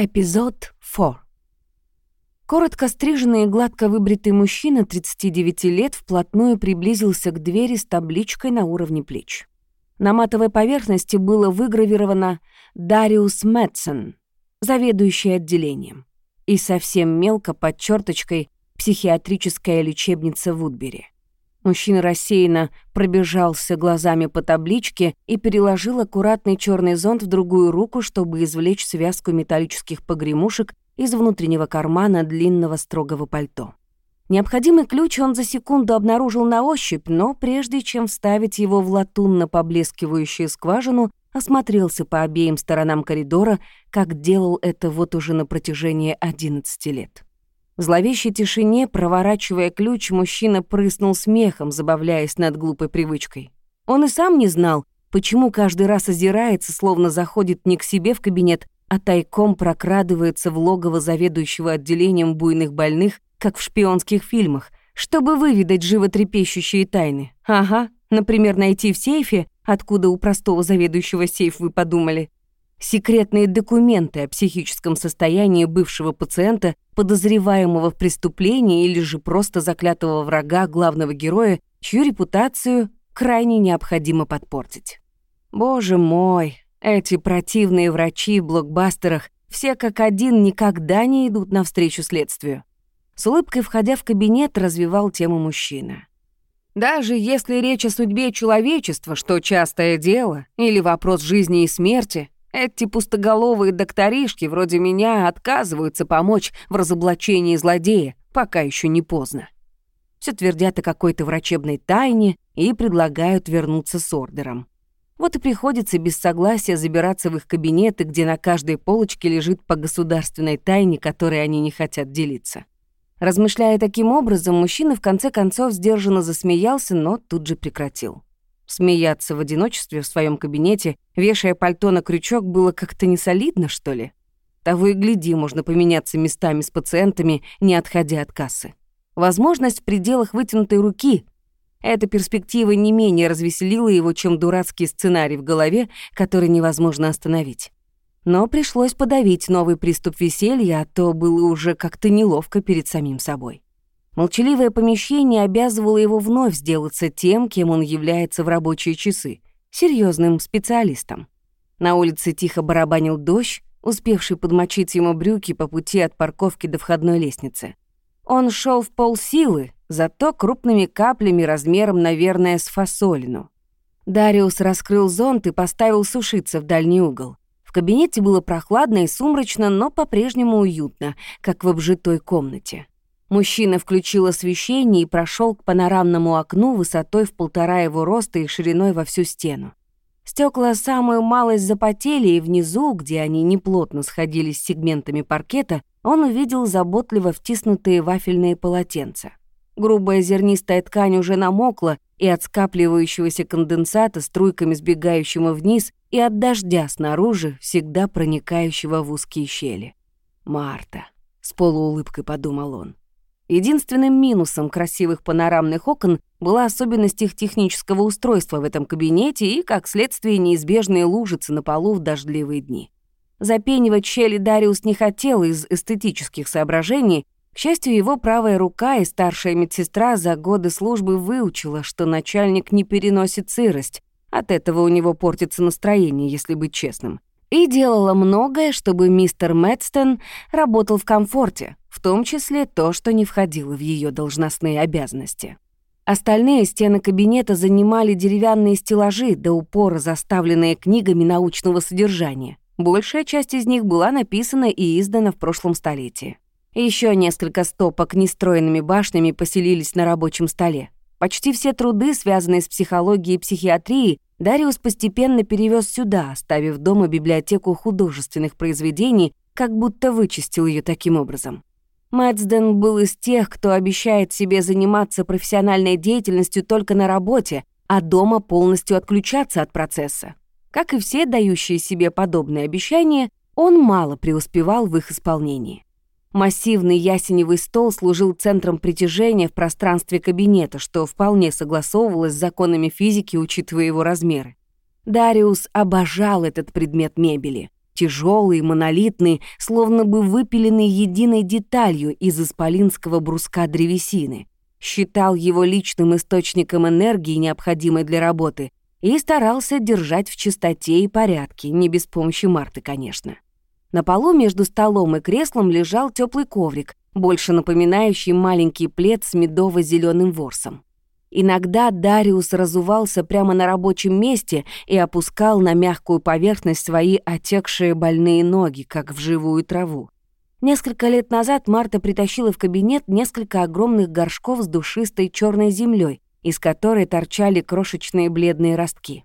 Эпизод 4. Коротко стриженный и гладко выбритый мужчина 39 лет вплотную приблизился к двери с табличкой на уровне плеч. На матовой поверхности было выгравировано «Дариус Мэтсон», заведующий отделением, и совсем мелко под черточкой «Психиатрическая лечебница в Удбери». Мужчина рассеянно пробежался глазами по табличке и переложил аккуратный черный зонт в другую руку, чтобы извлечь связку металлических погремушек из внутреннего кармана длинного строгого пальто. Необходимый ключ он за секунду обнаружил на ощупь, но прежде чем вставить его в латунно поблескивающую скважину, осмотрелся по обеим сторонам коридора, как делал это вот уже на протяжении 11 лет. В зловещей тишине, проворачивая ключ, мужчина прыснул смехом, забавляясь над глупой привычкой. Он и сам не знал, почему каждый раз озирается, словно заходит не к себе в кабинет, а тайком прокрадывается в логово заведующего отделением буйных больных, как в шпионских фильмах, чтобы выведать животрепещущие тайны. Ага, например, найти в сейфе, откуда у простого заведующего сейф вы подумали, секретные документы о психическом состоянии бывшего пациента, подозреваемого в преступлении или же просто заклятого врага главного героя, чью репутацию крайне необходимо подпортить. Боже мой, эти противные врачи в блокбастерах все как один никогда не идут навстречу следствию. С улыбкой, входя в кабинет, развивал тему мужчина. Даже если речь о судьбе человечества, что частое дело, или вопрос жизни и смерти, эти пустоголовые докторишки вроде меня отказываются помочь в разоблачении злодея, пока еще не поздно. Все твердят о какой-то врачебной тайне и предлагают вернуться с ордером. Вот и приходится без согласия забираться в их кабинеты, где на каждой полочке лежит по государственной тайне, которой они не хотят делиться. Размышляя таким образом, мужчина в конце концов сдержанно засмеялся, но тут же прекратил. Смеяться в одиночестве в своем кабинете, вешая пальто на крючок, было как-то несолидно, что ли? Того и гляди, можно поменяться местами с пациентами, не отходя от кассы. Возможность в пределах вытянутой руки. Эта перспектива не менее развеселила его, чем дурацкий сценарий в голове, который невозможно остановить. Но пришлось подавить новый приступ веселья, а то было уже как-то неловко перед самим собой. Молчаливое помещение обязывало его вновь сделаться тем, кем он является в рабочие часы — серьезным специалистом. На улице тихо барабанил дождь, успевший подмочить ему брюки по пути от парковки до входной лестницы. Он шел в полсилы, зато крупными каплями размером, наверное, с фасолину. Дариус раскрыл зонт и поставил сушиться в дальний угол. В кабинете было прохладно и сумрачно, но по-прежнему уютно, как в обжитой комнате. Мужчина включил освещение и прошел к панорамному окну высотой в полтора его роста и шириной во всю стену. Стекла самую малость запотели, и внизу, где они неплотно сходились с сегментами паркета, он увидел заботливо втиснутые вафельные полотенца. Грубая зернистая ткань уже намокла, и от скапливающегося конденсата, струйками сбегающего вниз, и от дождя снаружи, всегда проникающего в узкие щели. «Марта», — с полуулыбкой подумал он. Единственным минусом красивых панорамных окон была особенность их технического устройства в этом кабинете и, как следствие, неизбежные лужицы на полу в дождливые дни. Запенивать щели Дариус не хотел из эстетических соображений. К счастью, его правая рука и старшая медсестра за годы службы выучила, что начальник не переносит сырость. От этого у него портится настроение, если быть честным. И делала многое, чтобы мистер Мэтстон работал в комфорте, в том числе то, что не входило в ее должностные обязанности. Остальные стены кабинета занимали деревянные стеллажи, до упора заставленные книгами научного содержания. Большая часть из них была написана и издана в прошлом столетии. Еще несколько стопок нестроенными башнями поселились на рабочем столе. Почти все труды, связанные с психологией и психиатрией, Дариус постепенно перевез сюда, оставив дома библиотеку художественных произведений, как будто вычистил ее таким образом. Мэтсден был из тех, кто обещает себе заниматься профессиональной деятельностью только на работе, а дома полностью отключаться от процесса. Как и все дающие себе подобные обещания, он мало преуспевал в их исполнении. Массивный ясеневый стол служил центром притяжения в пространстве кабинета, что вполне согласовывалось с законами физики, учитывая его размеры. Дариус обожал этот предмет мебели. тяжелые, монолитные, словно бы выпиленные единой деталью из исполинского бруска древесины. Считал его личным источником энергии, необходимой для работы, и старался держать в чистоте и порядке, не без помощи Марты, конечно. На полу между столом и креслом лежал теплый коврик, больше напоминающий маленький плед с медово зеленым ворсом. Иногда Дариус разувался прямо на рабочем месте и опускал на мягкую поверхность свои отекшие больные ноги, как в живую траву. Несколько лет назад Марта притащила в кабинет несколько огромных горшков с душистой черной землей, из которой торчали крошечные бледные ростки.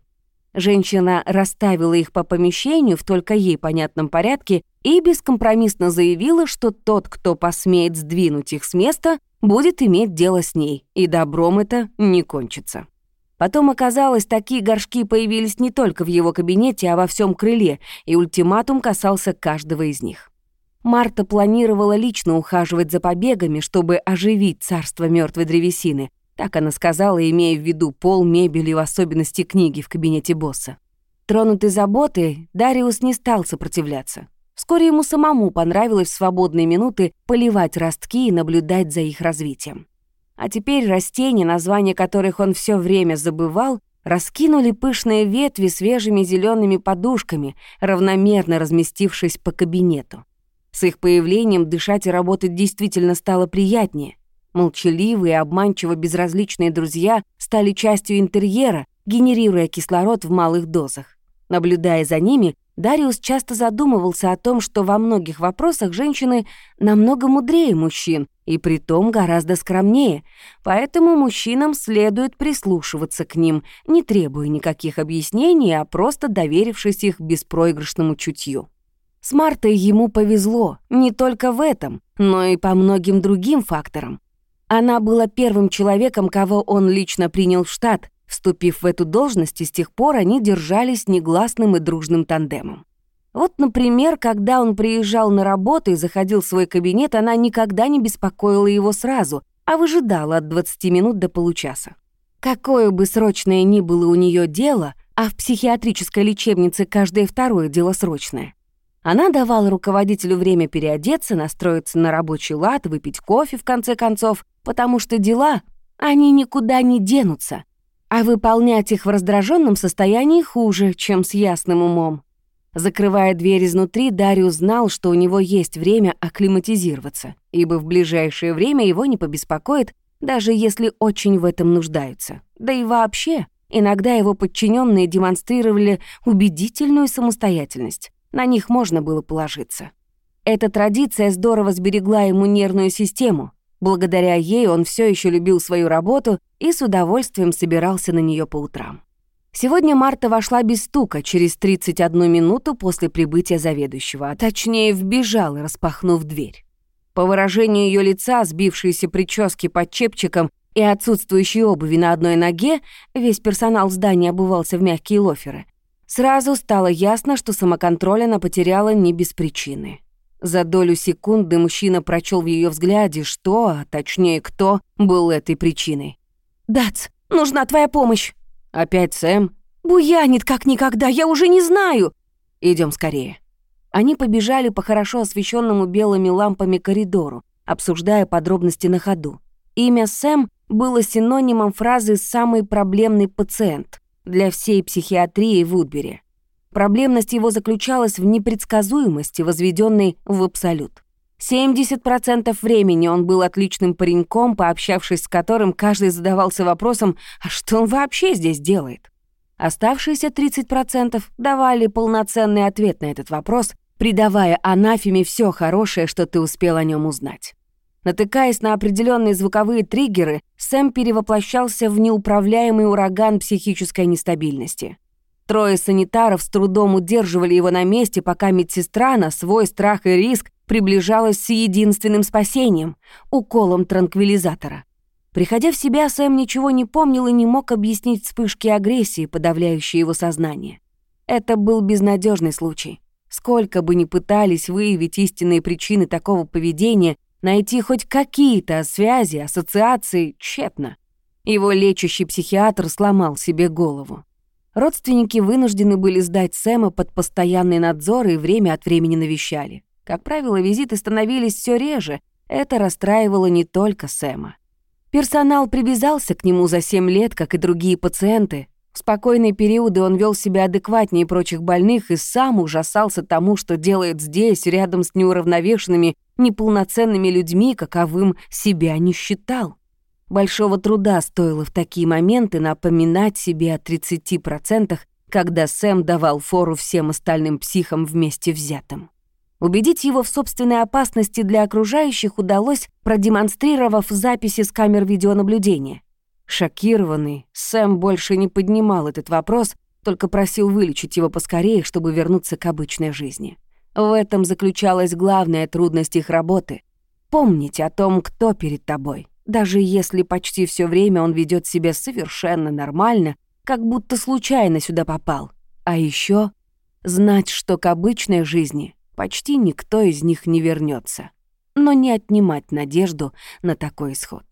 Женщина расставила их по помещению в только ей понятном порядке и бескомпромиссно заявила, что тот, кто посмеет сдвинуть их с места, будет иметь дело с ней, и добром это не кончится. Потом оказалось, такие горшки появились не только в его кабинете, а во всем крыле, и ультиматум касался каждого из них. Марта планировала лично ухаживать за побегами, чтобы оживить царство мертвой древесины. Так она сказала, имея в виду пол, мебель и в особенности книги в кабинете босса. Тронутый заботой, Дариус не стал сопротивляться. Вскоре ему самому понравилось в свободные минуты поливать ростки и наблюдать за их развитием. А теперь растения, названия которых он все время забывал, раскинули пышные ветви свежими зелеными подушками, равномерно разместившись по кабинету. С их появлением дышать и работать действительно стало приятнее. Молчаливые обманчиво безразличные друзья стали частью интерьера, генерируя кислород в малых дозах. Наблюдая за ними, Дариус часто задумывался о том, что во многих вопросах женщины намного мудрее мужчин, и притом гораздо скромнее, поэтому мужчинам следует прислушиваться к ним, не требуя никаких объяснений, а просто доверившись их беспроигрышному чутью. С Мартой ему повезло не только в этом, но и по многим другим факторам. Она была первым человеком, кого он лично принял в штат, Вступив в эту должность, и с тех пор они держались негласным и дружным тандемом. Вот, например, когда он приезжал на работу и заходил в свой кабинет, она никогда не беспокоила его сразу, а выжидала от 20 минут до получаса. Какое бы срочное ни было у нее дело, а в психиатрической лечебнице каждое второе дело срочное, она давала руководителю время переодеться, настроиться на рабочий лад, выпить кофе, в конце концов, потому что дела, они никуда не денутся, а выполнять их в раздраженном состоянии хуже, чем с ясным умом. Закрывая дверь изнутри, Дариус знал, что у него есть время акклиматизироваться, ибо в ближайшее время его не побеспокоит, даже если очень в этом нуждаются. Да и вообще, иногда его подчиненные демонстрировали убедительную самостоятельность. На них можно было положиться. Эта традиция здорово сберегла ему нервную систему, Благодаря ей он все еще любил свою работу и с удовольствием собирался на нее по утрам. Сегодня Марта вошла без стука через 31 минуту после прибытия заведующего, а точнее вбежала, распахнув дверь. По выражению ее лица, сбившиеся прически под чепчиком и отсутствующей обуви на одной ноге, весь персонал здания обувался в мягкие лоферы. Сразу стало ясно, что самоконтроль она потеряла не без причины. За долю секунды мужчина прочел в ее взгляде, что, а точнее кто, был этой причиной. «Дац, нужна твоя помощь!» «Опять Сэм?» «Буянит как никогда, я уже не знаю!» Идем скорее». Они побежали по хорошо освещенному белыми лампами коридору, обсуждая подробности на ходу. Имя Сэм было синонимом фразы «самый проблемный пациент» для всей психиатрии в Удбере. Проблемность его заключалась в непредсказуемости, возведенной в абсолют. 70% времени он был отличным пареньком, пообщавшись с которым каждый задавался вопросом, а что он вообще здесь делает? Оставшиеся 30% давали полноценный ответ на этот вопрос, придавая анафеме все хорошее, что ты успел о нем узнать. Натыкаясь на определенные звуковые триггеры, Сэм перевоплощался в неуправляемый ураган психической нестабильности. Трое санитаров с трудом удерживали его на месте, пока медсестра на свой страх и риск приближалась с единственным спасением — уколом транквилизатора. Приходя в себя, Сэм ничего не помнил и не мог объяснить вспышки агрессии, подавляющие его сознание. Это был безнадежный случай. Сколько бы ни пытались выявить истинные причины такого поведения, найти хоть какие-то связи, ассоциации — тщетно. Его лечащий психиатр сломал себе голову. Родственники вынуждены были сдать Сэма под постоянный надзор и время от времени навещали. Как правило, визиты становились все реже. Это расстраивало не только Сэма. Персонал привязался к нему за 7 лет, как и другие пациенты. В спокойные периоды он вел себя адекватнее прочих больных и сам ужасался тому, что делает здесь, рядом с неуравновешенными, неполноценными людьми, каковым себя не считал. Большого труда стоило в такие моменты напоминать себе о 30%, когда Сэм давал фору всем остальным психам вместе взятым. Убедить его в собственной опасности для окружающих удалось, продемонстрировав записи с камер видеонаблюдения. Шокированный, Сэм больше не поднимал этот вопрос, только просил вылечить его поскорее, чтобы вернуться к обычной жизни. В этом заключалась главная трудность их работы — помнить о том, кто перед тобой, даже если почти все время он ведет себя совершенно нормально, как будто случайно сюда попал. А еще знать, что к обычной жизни почти никто из них не вернется, но не отнимать надежду на такой исход.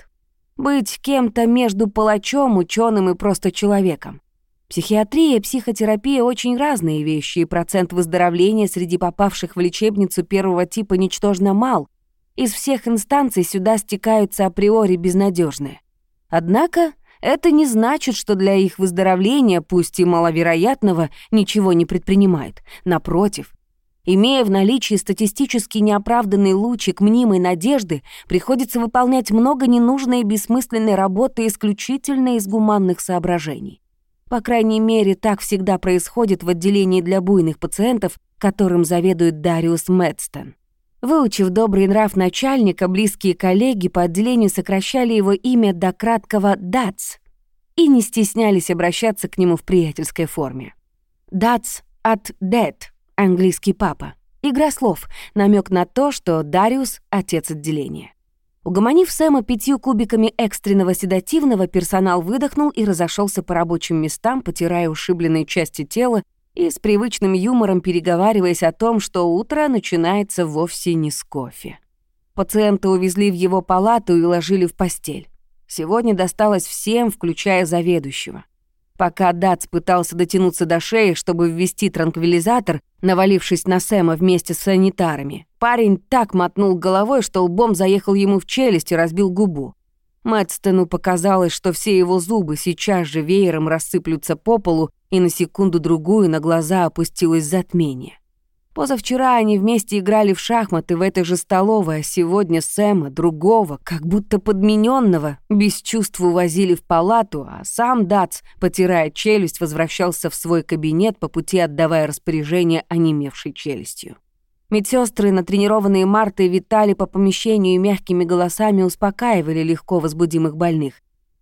Быть кем-то между палачом, ученым и просто человеком. Психиатрия и психотерапия очень разные вещи, и процент выздоровления среди попавших в лечебницу первого типа ничтожно мал. Из всех инстанций сюда стекаются априори безнадежные. Однако это не значит, что для их выздоровления, пусть и маловероятного, ничего не предпринимают. Напротив, Имея в наличии статистически неоправданный лучик мнимой надежды, приходится выполнять много ненужной и бессмысленной работы исключительно из гуманных соображений. По крайней мере, так всегда происходит в отделении для буйных пациентов, которым заведует Дариус Мэдстон. Выучив добрый нрав начальника, близкие коллеги по отделению сокращали его имя до краткого «дац» и не стеснялись обращаться к нему в приятельской форме. «Дац» от «dead» английский папа. Игра слов, намек на то, что Дариус — отец отделения. Угомонив Сэма пятью кубиками экстренного седативного, персонал выдохнул и разошелся по рабочим местам, потирая ушибленные части тела и с привычным юмором переговариваясь о том, что утро начинается вовсе не с кофе. Пациента увезли в его палату и уложили в постель. Сегодня досталось всем, включая заведующего. Пока Дац пытался дотянуться до шеи, чтобы ввести транквилизатор, навалившись на Сэма вместе с санитарами, парень так мотнул головой, что лбом заехал ему в челюсть и разбил губу. Мэтстону показалось, что все его зубы сейчас же веером рассыплются по полу, и на секунду-другую на глаза опустилось затмение. Позавчера они вместе играли в шахматы в этой же столовой, а сегодня Сэма, другого, как будто подмененного, без чувств увозили в палату, а сам Дац, потирая челюсть, возвращался в свой кабинет, по пути отдавая распоряжение онемевшей челюстью. Медсестры, натренированные Мартой, витали по помещению и мягкими голосами успокаивали легко возбудимых больных.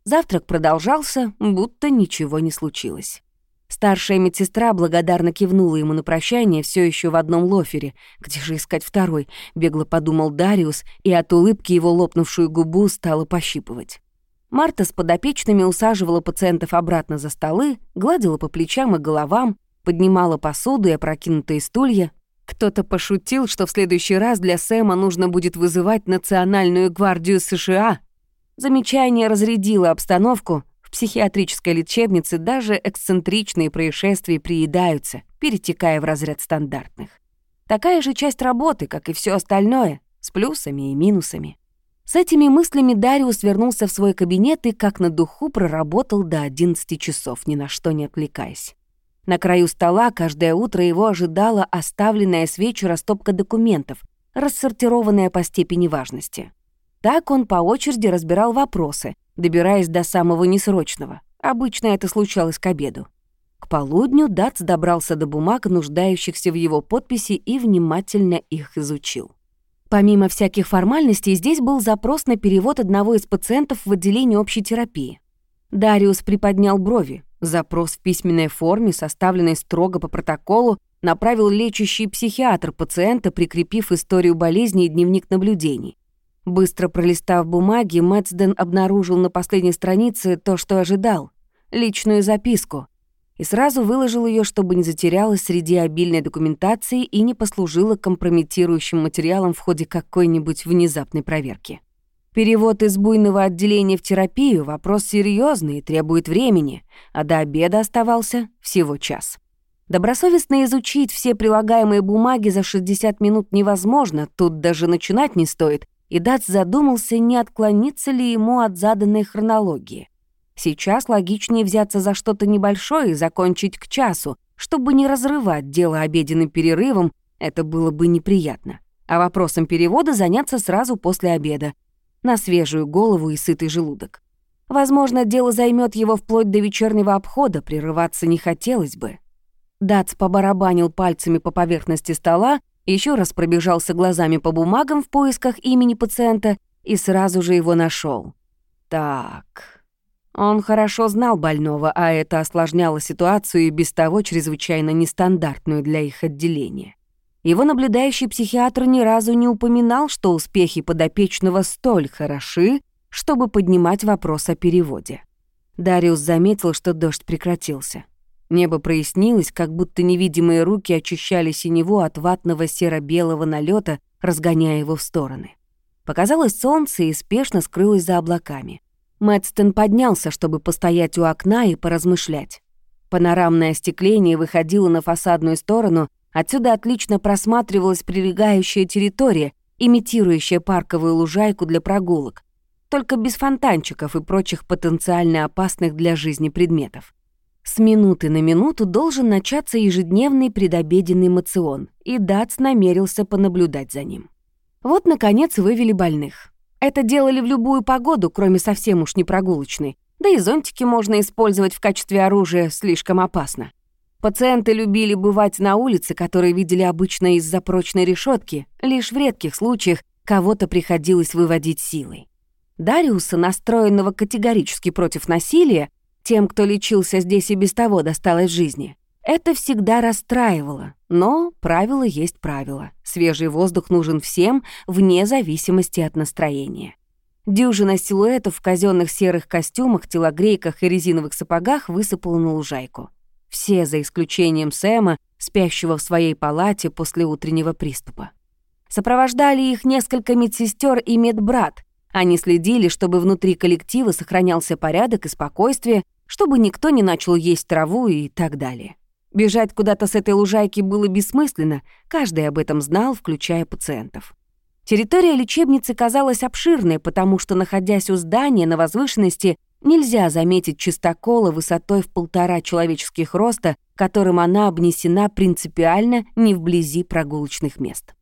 Завтрак продолжался, будто ничего не случилось. Старшая медсестра благодарно кивнула ему на прощание все еще в одном лофере. Где же искать второй? Бегло подумал Дариус, и от улыбки его лопнувшую губу стала пощипывать. Марта с подопечными усаживала пациентов обратно за столы, гладила по плечам и головам, поднимала посуду и опрокинутые стулья. Кто-то пошутил, что в следующий раз для Сэма нужно будет вызывать Национальную гвардию США. Замечание разрядило обстановку, в психиатрической лечебнице даже эксцентричные происшествия приедаются, перетекая в разряд стандартных. Такая же часть работы, как и все остальное, с плюсами и минусами. С этими мыслями Дариус вернулся в свой кабинет и как на духу проработал до 11 часов, ни на что не отвлекаясь. На краю стола каждое утро его ожидала оставленная с вечера стопка документов, рассортированная по степени важности. Так он по очереди разбирал вопросы, добираясь до самого несрочного. Обычно это случалось к обеду. К полудню Дац добрался до бумаг, нуждающихся в его подписи, и внимательно их изучил. Помимо всяких формальностей, здесь был запрос на перевод одного из пациентов в отделение общей терапии. Дариус приподнял брови. Запрос в письменной форме, составленный строго по протоколу, направил лечащий психиатр пациента, прикрепив историю болезни и дневник наблюдений. Быстро пролистав бумаги, Мэтсден обнаружил на последней странице то, что ожидал — личную записку, и сразу выложил ее, чтобы не затерялась среди обильной документации и не послужила компрометирующим материалом в ходе какой-нибудь внезапной проверки. Перевод из буйного отделения в терапию — вопрос серьезный и требует времени, а до обеда оставался всего час. Добросовестно изучить все прилагаемые бумаги за 60 минут невозможно, тут даже начинать не стоит, и Дац задумался, не отклониться ли ему от заданной хронологии. Сейчас логичнее взяться за что-то небольшое и закончить к часу, чтобы не разрывать дело обеденным перерывом, это было бы неприятно. А вопросом перевода заняться сразу после обеда, на свежую голову и сытый желудок. Возможно, дело займет его вплоть до вечернего обхода, прерываться не хотелось бы. Дац побарабанил пальцами по поверхности стола, еще раз пробежался глазами по бумагам в поисках имени пациента и сразу же его нашел. Так. Он хорошо знал больного, а это осложняло ситуацию и без того чрезвычайно нестандартную для их отделения. Его наблюдающий психиатр ни разу не упоминал, что успехи подопечного столь хороши, чтобы поднимать вопрос о переводе. Дариус заметил, что дождь прекратился. Небо прояснилось, как будто невидимые руки очищали синеву от ватного серо-белого налета, разгоняя его в стороны. Показалось солнце и спешно скрылось за облаками. Мэтстон поднялся, чтобы постоять у окна и поразмышлять. Панорамное остекление выходило на фасадную сторону, отсюда отлично просматривалась прилегающая территория, имитирующая парковую лужайку для прогулок, только без фонтанчиков и прочих потенциально опасных для жизни предметов. С минуты на минуту должен начаться ежедневный предобеденный мацион, и Дац намерился понаблюдать за ним. Вот, наконец, вывели больных. Это делали в любую погоду, кроме совсем уж непрогулочной. Да и зонтики можно использовать в качестве оружия, слишком опасно. Пациенты любили бывать на улице, которые видели обычно из-за прочной решетки. Лишь в редких случаях кого-то приходилось выводить силой. Дариуса, настроенного категорически против насилия, тем, кто лечился здесь и без того досталось жизни. Это всегда расстраивало, но правило есть правило. Свежий воздух нужен всем, вне зависимости от настроения. Дюжина силуэтов в казенных серых костюмах, телогрейках и резиновых сапогах высыпала на лужайку. Все, за исключением Сэма, спящего в своей палате после утреннего приступа. Сопровождали их несколько медсестер и медбрат. Они следили, чтобы внутри коллектива сохранялся порядок и спокойствие, чтобы никто не начал есть траву и так далее. Бежать куда-то с этой лужайки было бессмысленно, каждый об этом знал, включая пациентов. Территория лечебницы казалась обширной, потому что, находясь у здания на возвышенности, нельзя заметить чистокола высотой в полтора человеческих роста, которым она обнесена принципиально не вблизи прогулочных мест.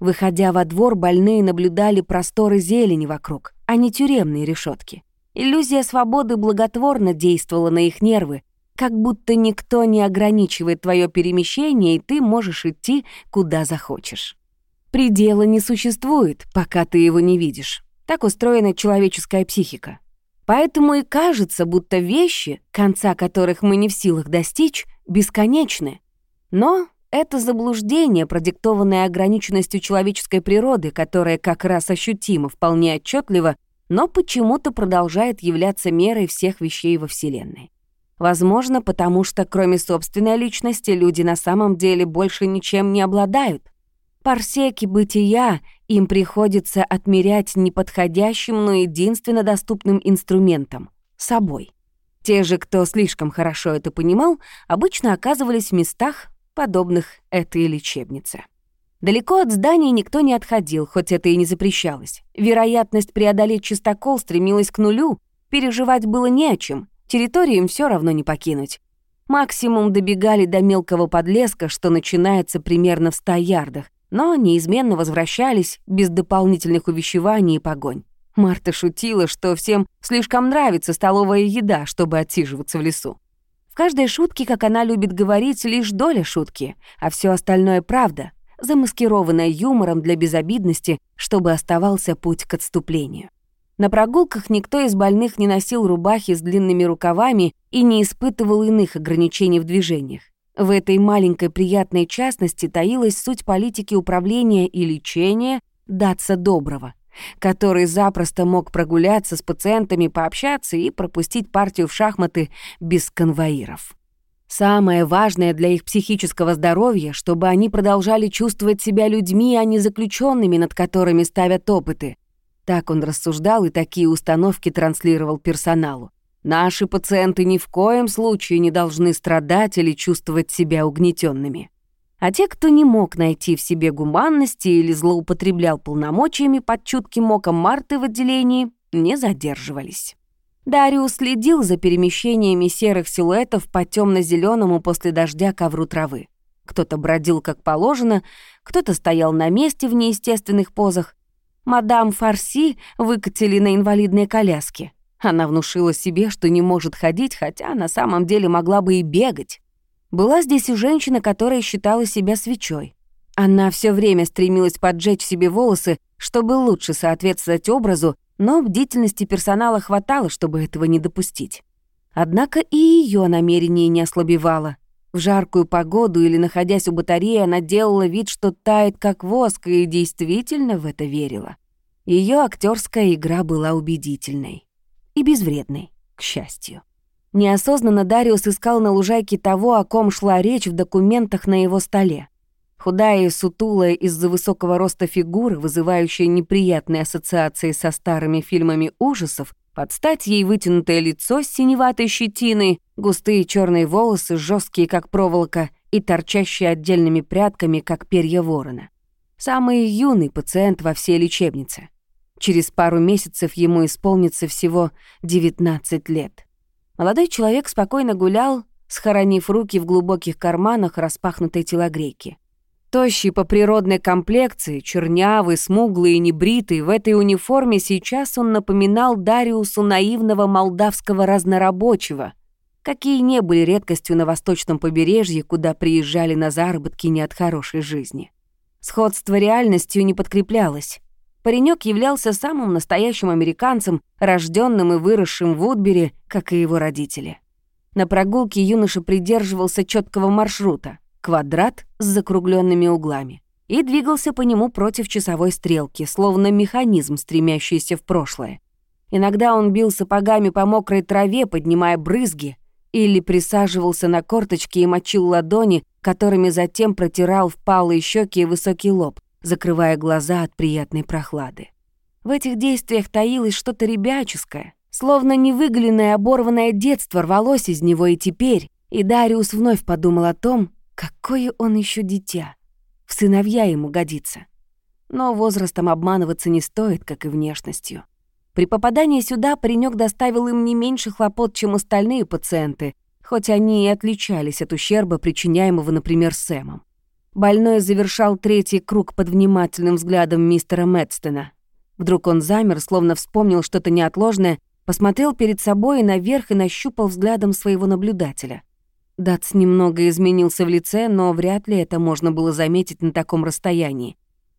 Выходя во двор, больные наблюдали просторы зелени вокруг, а не тюремные решетки. Иллюзия свободы благотворно действовала на их нервы, как будто никто не ограничивает твое перемещение, и ты можешь идти, куда захочешь. Предела не существует, пока ты его не видишь. Так устроена человеческая психика. Поэтому и кажется, будто вещи, конца которых мы не в силах достичь, бесконечны. Но это заблуждение, продиктованное ограниченностью человеческой природы, которая как раз ощутима вполне отчетливо но почему-то продолжает являться мерой всех вещей во Вселенной. Возможно, потому что кроме собственной личности люди на самом деле больше ничем не обладают. Парсеки бытия им приходится отмерять неподходящим, но единственно доступным инструментом — собой. Те же, кто слишком хорошо это понимал, обычно оказывались в местах, подобных этой лечебнице. Далеко от здания никто не отходил, хоть это и не запрещалось. Вероятность преодолеть чистокол стремилась к нулю, переживать было не о чем, территорию им все равно не покинуть. Максимум добегали до мелкого подлеска, что начинается примерно в ста ярдах, но неизменно возвращались без дополнительных увещеваний и погонь. Марта шутила, что всем слишком нравится столовая еда, чтобы отсиживаться в лесу. В каждой шутке, как она любит говорить, лишь доля шутки, а все остальное — правда, замаскированная юмором для безобидности, чтобы оставался путь к отступлению. На прогулках никто из больных не носил рубахи с длинными рукавами и не испытывал иных ограничений в движениях. В этой маленькой приятной частности таилась суть политики управления и лечения Датса Доброго, который запросто мог прогуляться с пациентами, пообщаться и пропустить партию в шахматы без конвоиров. Самое важное для их психического здоровья, чтобы они продолжали чувствовать себя людьми, а не заключенными, над которыми ставят опыты. Так он рассуждал и такие установки транслировал персоналу. Наши пациенты ни в коем случае не должны страдать или чувствовать себя угнетенными. А те, кто не мог найти в себе гуманности или злоупотреблял полномочиями под чутким оком Марты в отделении, не задерживались. Дариус следил за перемещениями серых силуэтов по темно зеленому после дождя ковру травы. Кто-то бродил как положено, кто-то стоял на месте в неестественных позах. Мадам Фарси выкатили на инвалидной коляске. Она внушила себе, что не может ходить, хотя на самом деле могла бы и бегать. Была здесь и женщина, которая считала себя свечой. Она все время стремилась поджечь себе волосы, чтобы лучше соответствовать образу, но бдительности персонала хватало, чтобы этого не допустить. Однако и ее намерение не ослабевало. В жаркую погоду или находясь у батареи, она делала вид, что тает как воск, и действительно в это верила. Ее актерская игра была убедительной и безвредной, к счастью. Неосознанно Дариус искал на лужайке того, о ком шла речь в документах на его столе. Худая и сутулая из-за высокого роста фигуры, вызывающая неприятные ассоциации со старыми фильмами ужасов, под стать ей вытянутое лицо с синеватой щетиной, густые черные волосы, жесткие как проволока и торчащие отдельными прядками, как перья ворона. Самый юный пациент во всей лечебнице. Через пару месяцев ему исполнится всего 19 лет. Молодой человек спокойно гулял, схоронив руки в глубоких карманах распахнутой телогрейки. Тощий по природной комплекции, чернявый, смуглый и небритый, в этой униформе сейчас он напоминал Дариусу наивного молдавского разнорабочего, какие не были редкостью на восточном побережье, куда приезжали на заработки не от хорошей жизни. Сходство реальностью не подкреплялось. Паренек являлся самым настоящим американцем, рожденным и выросшим в Вудбере, как и его родители. На прогулке юноша придерживался четкого маршрута — квадрат с закругленными углами, и двигался по нему против часовой стрелки, словно механизм, стремящийся в прошлое. Иногда он бил сапогами по мокрой траве, поднимая брызги, или присаживался на корточки и мочил ладони, которыми затем протирал впалые щеки и высокий лоб, закрывая глаза от приятной прохлады. В этих действиях таилось что-то ребяческое, словно невыгленное оборванное детство рвалось из него и теперь, и Дариус вновь подумал о том, какое он еще дитя. В сыновья ему годится. Но возрастом обманываться не стоит, как и внешностью. При попадании сюда паренек доставил им не меньше хлопот, чем остальные пациенты, хоть они и отличались от ущерба, причиняемого, например, Сэмом. Больной завершал третий круг под внимательным взглядом мистера Мэдстона. Вдруг он замер, словно вспомнил что-то неотложное, посмотрел перед собой и наверх и нащупал взглядом своего наблюдателя. Датс немного изменился в лице, но вряд ли это можно было заметить на таком расстоянии.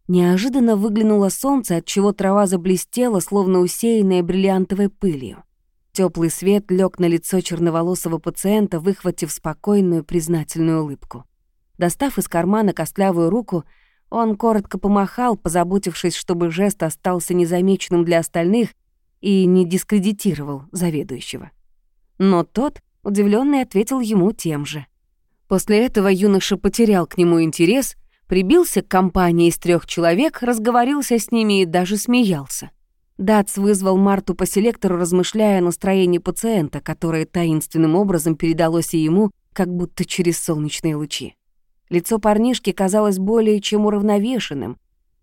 Неожиданно выглянуло солнце, от чего трава заблестела, словно усеянная бриллиантовой пылью. Теплый свет лег на лицо черноволосого пациента, выхватив спокойную признательную улыбку. Достав из кармана костлявую руку, он коротко помахал, позаботившись, чтобы жест остался незамеченным для остальных и не дискредитировал заведующего. Но тот, удивленный, ответил ему тем же. После этого юноша потерял к нему интерес, прибился к компании из трех человек, разговорился с ними и даже смеялся. Дац вызвал Марту по селектору, размышляя о настроении пациента, которое таинственным образом передалось и ему, как будто через солнечные лучи. Лицо парнишки казалось более чем уравновешенным.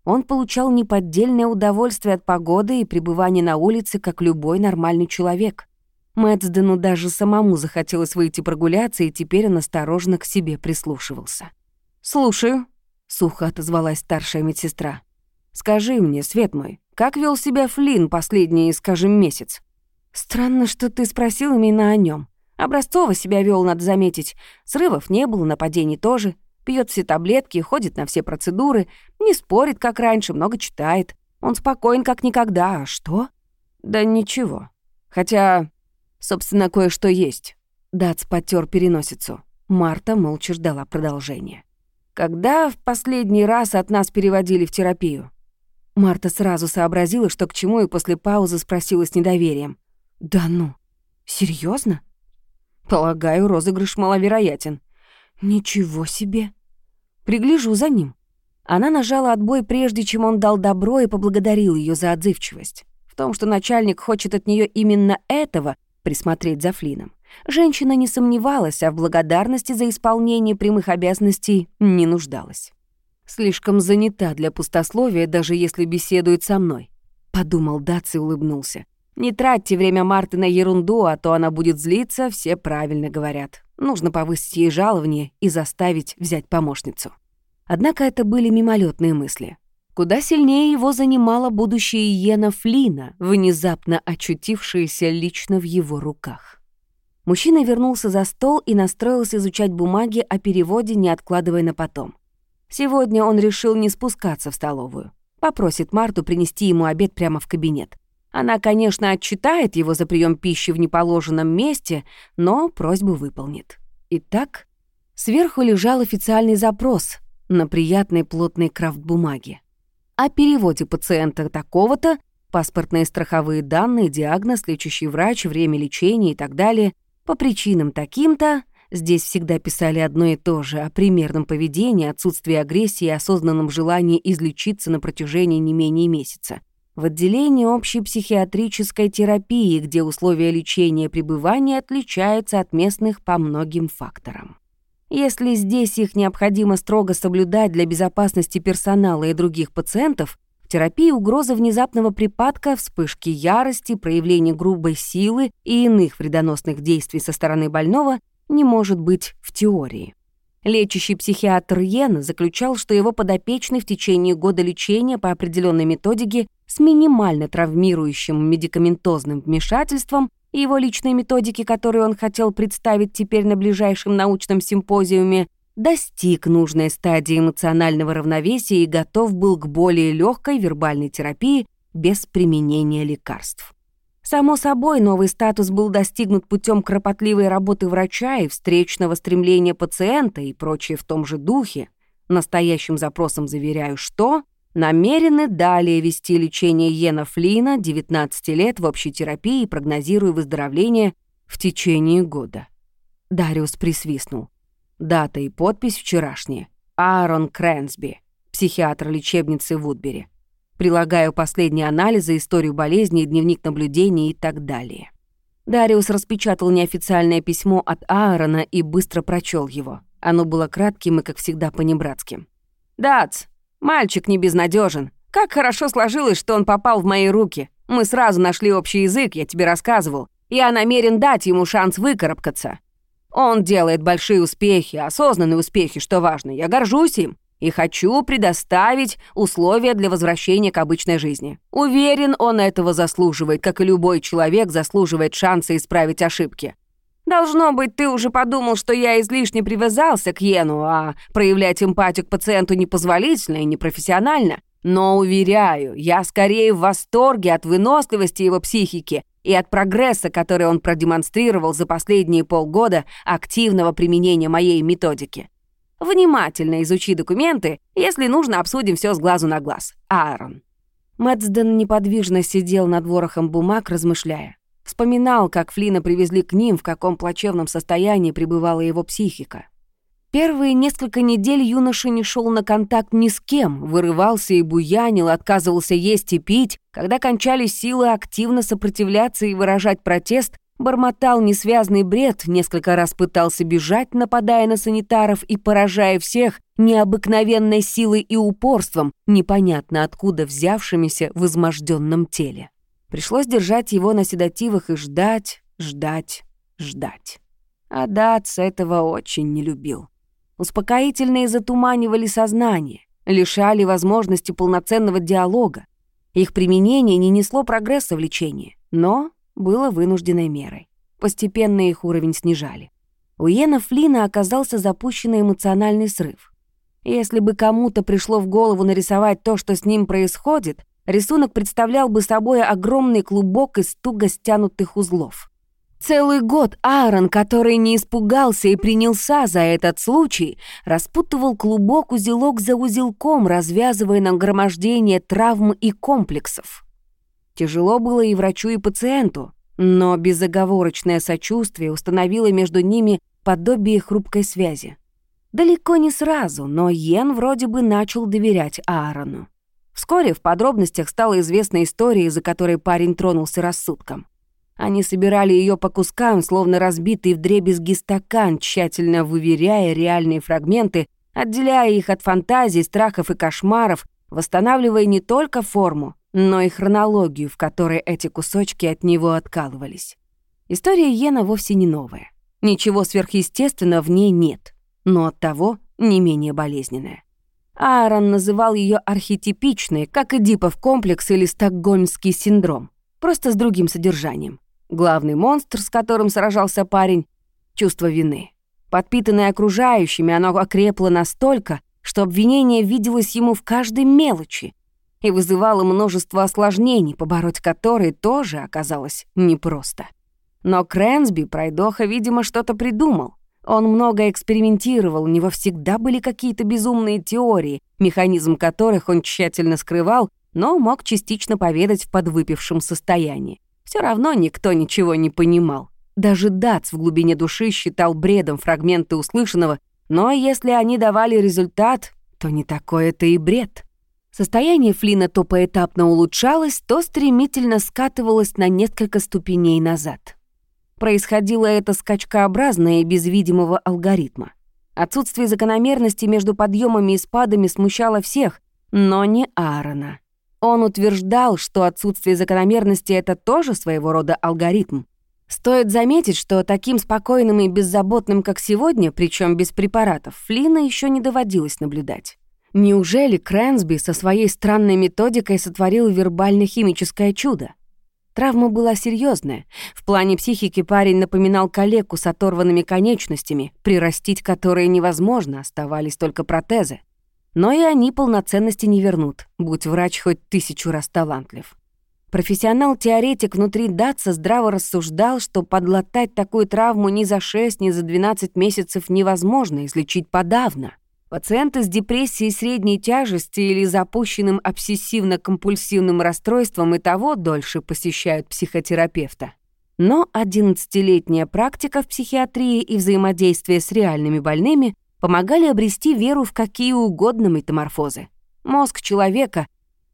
Он получал неподдельное удовольствие от погоды и пребывания на улице, как любой нормальный человек. Мэтсдену даже самому захотелось выйти прогуляться, и теперь он осторожно к себе прислушивался. «Слушаю», — сухо отозвалась старшая медсестра. «Скажи мне, свет мой, как вел себя Флинн последний, скажем, месяц?» «Странно, что ты спросил именно о нем. Образцово себя вел, надо заметить. Срывов не было, нападений тоже пьет все таблетки, ходит на все процедуры, не спорит, как раньше, много читает. Он спокоен, как никогда. А что? Да ничего. Хотя, собственно, кое-что есть. Дац потер переносицу. Марта молча ждала продолжения. Когда в последний раз от нас переводили в терапию? Марта сразу сообразила, что к чему, и после паузы спросила с недоверием. «Да ну, серьезно? Полагаю, розыгрыш маловероятен. «Ничего себе! Пригляжу за ним». Она нажала отбой, прежде чем он дал добро и поблагодарил ее за отзывчивость. В том, что начальник хочет от нее именно этого, присмотреть за Флином, женщина не сомневалась, а в благодарности за исполнение прямых обязанностей не нуждалась. «Слишком занята для пустословия, даже если беседует со мной», — подумал Дац и улыбнулся. «Не тратьте время Марты на ерунду, а то она будет злиться, все правильно говорят. Нужно повысить ей жалование и заставить взять помощницу». Однако это были мимолетные мысли. Куда сильнее его занимала будущее Иена Флина, внезапно очутившаяся лично в его руках. Мужчина вернулся за стол и настроился изучать бумаги о переводе, не откладывая на потом. Сегодня он решил не спускаться в столовую. Попросит Марту принести ему обед прямо в кабинет. Она, конечно, отчитает его за прием пищи в неположенном месте, но просьбу выполнит. Итак, сверху лежал официальный запрос на приятной плотной крафт-бумаге. О переводе пациента такого-то, паспортные страховые данные, диагноз, лечащий врач, время лечения и так далее, по причинам таким-то, здесь всегда писали одно и то же, о примерном поведении, отсутствии агрессии и осознанном желании излечиться на протяжении не менее месяца. В отделении общей психиатрической терапии, где условия лечения и пребывания отличаются от местных по многим факторам. Если здесь их необходимо строго соблюдать для безопасности персонала и других пациентов, в терапии угроза внезапного припадка, вспышки ярости, проявления грубой силы и иных вредоносных действий со стороны больного не может быть в теории. Лечащий психиатр Йен заключал, что его подопечный в течение года лечения по определенной методике с минимально травмирующим медикаментозным вмешательством и его личные методики, которые он хотел представить теперь на ближайшем научном симпозиуме, достиг нужной стадии эмоционального равновесия и готов был к более легкой вербальной терапии без применения лекарств. Само собой, новый статус был достигнут путем кропотливой работы врача и встречного стремления пациента и прочее в том же духе. Настоящим запросом заверяю, что намерены далее вести лечение Йена Флина, 19 лет, в общей терапии, прогнозируя выздоровление в течение года. Дариус присвистнул. Дата и подпись вчерашние. Аарон Крэнсби, психиатр лечебницы в Удбери. Прилагаю последние анализы, историю болезни, дневник наблюдений и так далее. Дариус распечатал неофициальное письмо от Аарона и быстро прочел его. Оно было кратким и, как всегда, понебратским. «Дац, Мальчик не безнадежен. Как хорошо сложилось, что он попал в мои руки. Мы сразу нашли общий язык, я тебе рассказывал. Я намерен дать ему шанс выкарабкаться. Он делает большие успехи, осознанные успехи, что важно. Я горжусь им и хочу предоставить условия для возвращения к обычной жизни. Уверен, он этого заслуживает, как и любой человек заслуживает шанса исправить ошибки. Должно быть, ты уже подумал, что я излишне привязался к Йену, а проявлять эмпатию к пациенту непозволительно и непрофессионально. Но, уверяю, я скорее в восторге от выносливости его психики и от прогресса, который он продемонстрировал за последние полгода активного применения моей методики. Внимательно изучи документы, если нужно, обсудим все с глазу на глаз. Аарон. Мэтсден неподвижно сидел над ворохом бумаг, размышляя. Вспоминал, как Флина привезли к ним, в каком плачевном состоянии пребывала его психика. Первые несколько недель юноша не шел на контакт ни с кем, вырывался и буянил, отказывался есть и пить. Когда кончались силы активно сопротивляться и выражать протест, бормотал несвязный бред, несколько раз пытался бежать, нападая на санитаров и поражая всех необыкновенной силой и упорством, непонятно откуда взявшимися в изможденном теле. Пришлось держать его на седативах и ждать, ждать, ждать. А Дац этого очень не любил. Успокоительные затуманивали сознание, лишали возможности полноценного диалога. Их применение не несло прогресса в лечении, но было вынужденной мерой. Постепенно их уровень снижали. У Йена Флина оказался запущенный эмоциональный срыв. Если бы кому-то пришло в голову нарисовать то, что с ним происходит, Рисунок представлял бы собой огромный клубок из туго стянутых узлов. Целый год Аарон, который не испугался и принялся за этот случай, распутывал клубок-узелок за узелком, развязывая нагромождение травм и комплексов. Тяжело было и врачу, и пациенту, но безоговорочное сочувствие установило между ними подобие хрупкой связи. Далеко не сразу, но Йен вроде бы начал доверять Аарону. Вскоре в подробностях стала известна история, из-за которой парень тронулся рассудком. Они собирали ее по кускам, словно разбитый вдребезги стакан, тщательно выверяя реальные фрагменты, отделяя их от фантазий, страхов и кошмаров, восстанавливая не только форму, но и хронологию, в которой эти кусочки от него откалывались. История Йена вовсе не новая. Ничего сверхъестественного в ней нет, но оттого не менее болезненная. Аарон называл ее архетипичной, как Эдипов комплекс или стокгольмский синдром, просто с другим содержанием. Главный монстр, с которым сражался парень — чувство вины. Подпитанное окружающими, оно окрепло настолько, что обвинение виделось ему в каждой мелочи и вызывало множество осложнений, побороть которые тоже оказалось непросто. Но Крэнсби, пройдоха, видимо, что-то придумал. Он много экспериментировал, у него всегда были какие-то безумные теории, механизм которых он тщательно скрывал, но мог частично поведать в подвыпившем состоянии. Все равно никто ничего не понимал. Даже Дац в глубине души считал бредом фрагменты услышанного, но если они давали результат, то не такой это и бред. Состояние Флина то поэтапно улучшалось, то стремительно скатывалось на несколько ступеней назад. Происходило это скачкообразно и без видимого алгоритма. Отсутствие закономерности между подъемами и спадами смущало всех, но не Аарона. Он утверждал, что отсутствие закономерности — это тоже своего рода алгоритм. Стоит заметить, что таким спокойным и беззаботным, как сегодня, причем без препаратов, Флина еще не доводилось наблюдать. Неужели Крэнсби со своей странной методикой сотворил вербально-химическое чудо? Травма была серьезная. В плане психики парень напоминал калеку с оторванными конечностями, прирастить которые невозможно, оставались только протезы. Но и они полноценности не вернут, будь врач хоть тысячу раз талантлив. Профессионал-теоретик внутри Датса здраво рассуждал, что подлатать такую травму ни за 6, ни за 12 месяцев невозможно, излечить подавно. Пациенты с депрессией средней тяжести или запущенным обсессивно-компульсивным расстройством и того дольше посещают психотерапевта. Но 11-летняя практика в психиатрии и взаимодействие с реальными больными помогали обрести веру в какие угодно метаморфозы. Мозг человека,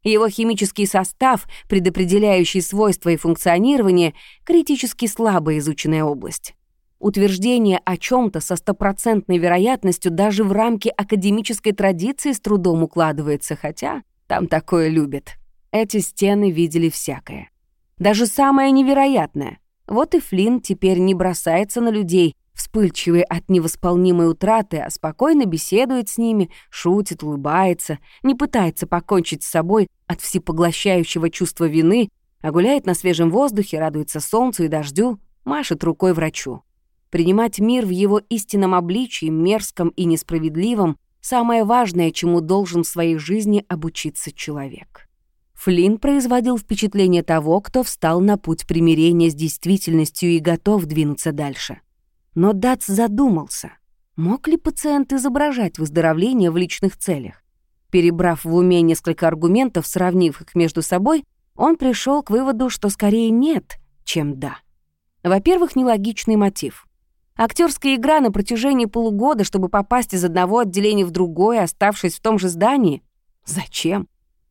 его химический состав, предопределяющий свойства и функционирование, критически слабо изученная область. Утверждение о чем то со стопроцентной вероятностью даже в рамки академической традиции с трудом укладывается, хотя там такое любят. Эти стены видели всякое. Даже самое невероятное. Вот и Флинн теперь не бросается на людей, вспыльчивый от невосполнимой утраты, а спокойно беседует с ними, шутит, улыбается, не пытается покончить с собой от всепоглощающего чувства вины, а гуляет на свежем воздухе, радуется солнцу и дождю, машет рукой врачу. Принимать мир в его истинном обличии, мерзком и несправедливом, самое важное, чему должен в своей жизни обучиться человек. Флинн производил впечатление того, кто встал на путь примирения с действительностью и готов двинуться дальше. Но Дац задумался, мог ли пациент изображать выздоровление в личных целях. Перебрав в уме несколько аргументов, сравнив их между собой, он пришел к выводу, что скорее нет, чем да. Во-первых, нелогичный мотив. Актерская игра на протяжении полугода, чтобы попасть из одного отделения в другое, оставшись в том же здании? Зачем?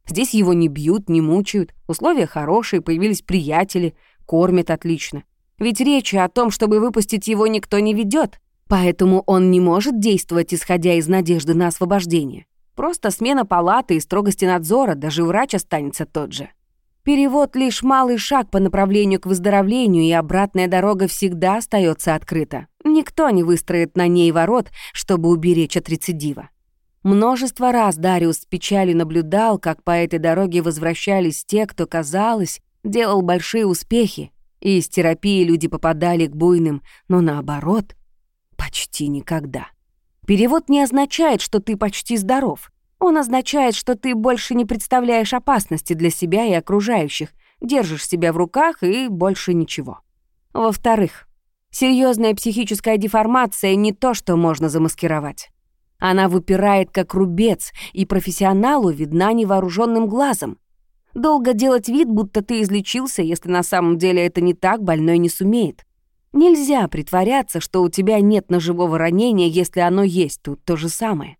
Здесь его не бьют, не мучают, условия хорошие, появились приятели, кормят отлично. Ведь речи о том, чтобы выпустить его, никто не ведет, поэтому он не может действовать, исходя из надежды на освобождение. Просто смена палаты и строгости надзора, даже врач останется тот же. Перевод — лишь малый шаг по направлению к выздоровлению, и обратная дорога всегда остается открыта. Никто не выстроит на ней ворот, чтобы уберечь от рецидива. Множество раз Дариус с печалью наблюдал, как по этой дороге возвращались те, кто, казалось, делал большие успехи, и из терапии люди попадали к буйным, но наоборот, почти никогда. Перевод не означает, что ты почти здоров. Он означает, что ты больше не представляешь опасности для себя и окружающих, держишь себя в руках и больше ничего. Во-вторых, серьезная психическая деформация не то, что можно замаскировать. Она выпирает как рубец, и профессионалу видна невооруженным глазом. Долго делать вид, будто ты излечился, если на самом деле это не так, больной не сумеет. Нельзя притворяться, что у тебя нет ножевого ранения, если оно есть тут то же самое.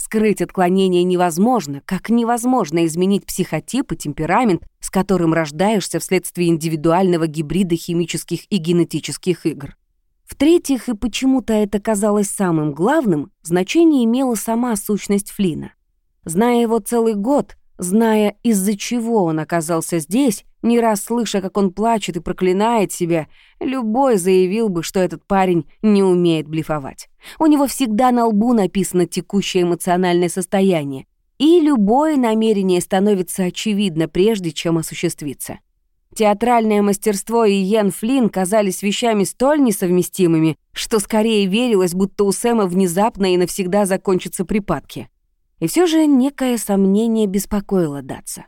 Скрыть отклонение невозможно, как невозможно изменить психотип и темперамент, с которым рождаешься вследствие индивидуального гибрида химических и генетических игр. В-третьих, и почему-то это казалось самым главным, значение имела сама сущность Флина. Зная его целый год, зная, из-за чего он оказался здесь, не раз слыша, как он плачет и проклинает себя, любой заявил бы, что этот парень не умеет блефовать. У него всегда на лбу написано текущее эмоциональное состояние, и любое намерение становится очевидно, прежде чем осуществиться. Театральное мастерство и Йен Флинн казались вещами столь несовместимыми, что скорее верилось, будто у Сэма внезапно и навсегда закончатся припадки. И все же некое сомнение беспокоило Датса.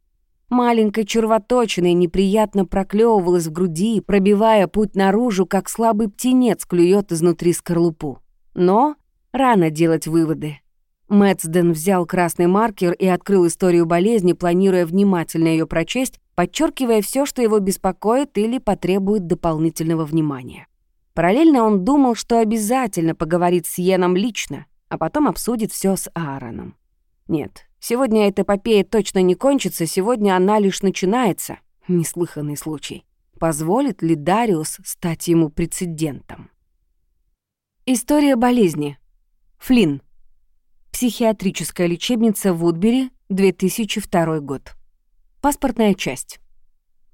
Маленькой червоточиной неприятно проклевывалась в груди, пробивая путь наружу, как слабый птенец клюет изнутри скорлупу. Но рано делать выводы. Мэтсден взял красный маркер и открыл историю болезни, планируя внимательно ее прочесть, подчеркивая все, что его беспокоит или потребует дополнительного внимания. Параллельно он думал, что обязательно поговорит с Йеном лично, а потом обсудит все с Аароном. Нет, сегодня эта эпопея точно не кончится, сегодня она лишь начинается. Неслыханный случай. Позволит ли Дариус стать ему прецедентом? История болезни. Флинн. Психиатрическая лечебница в Вудбери, 2002 год. Паспортная часть.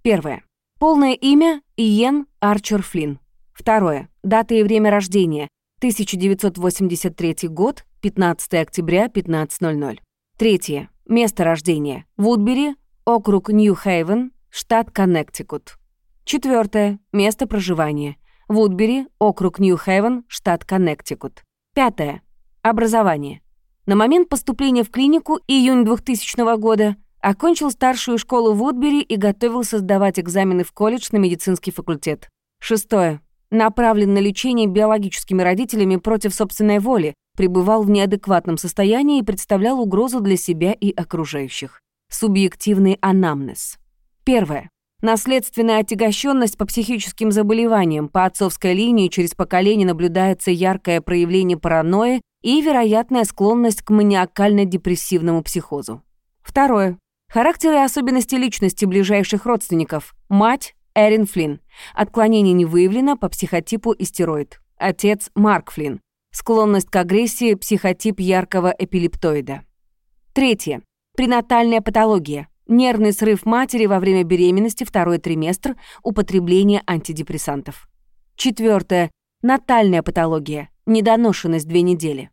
Первое. Полное имя — Иен Арчер Флинн. Второе. Дата и время рождения. 1983 год, 15 октября, 15.00. Третье. Место рождения. Вудбери, округ Нью-Хейвен, штат Коннектикут. Четвертое. Место проживания. Вудбери, округ Нью-Хейвен, штат Коннектикут. Пятое. Образование. На момент поступления в клинику июнь 2000 года окончил старшую школу Вудбери и готовился сдавать экзамены в колледж на медицинский факультет. Шестое. Направлен на лечение биологическими родителями против собственной воли, пребывал в неадекватном состоянии и представлял угрозу для себя и окружающих. Субъективный анамнез. Первое. Наследственная отягощенность по психическим заболеваниям. По отцовской линии через поколение наблюдается яркое проявление паранойи и вероятная склонность к маниакально-депрессивному психозу. Второе. Характер и особенности личности ближайших родственников. Мать – Эрин Флинн. Отклонение не выявлено по психотипу истероид. Отец – Марк Флинн. Склонность к агрессии, психотип яркого эпилептоида. Третье. Пренатальная патология. Нервный срыв матери во время беременности, второй триместр, употребление антидепрессантов. Четвертое. Натальная патология. Недоношенность две недели.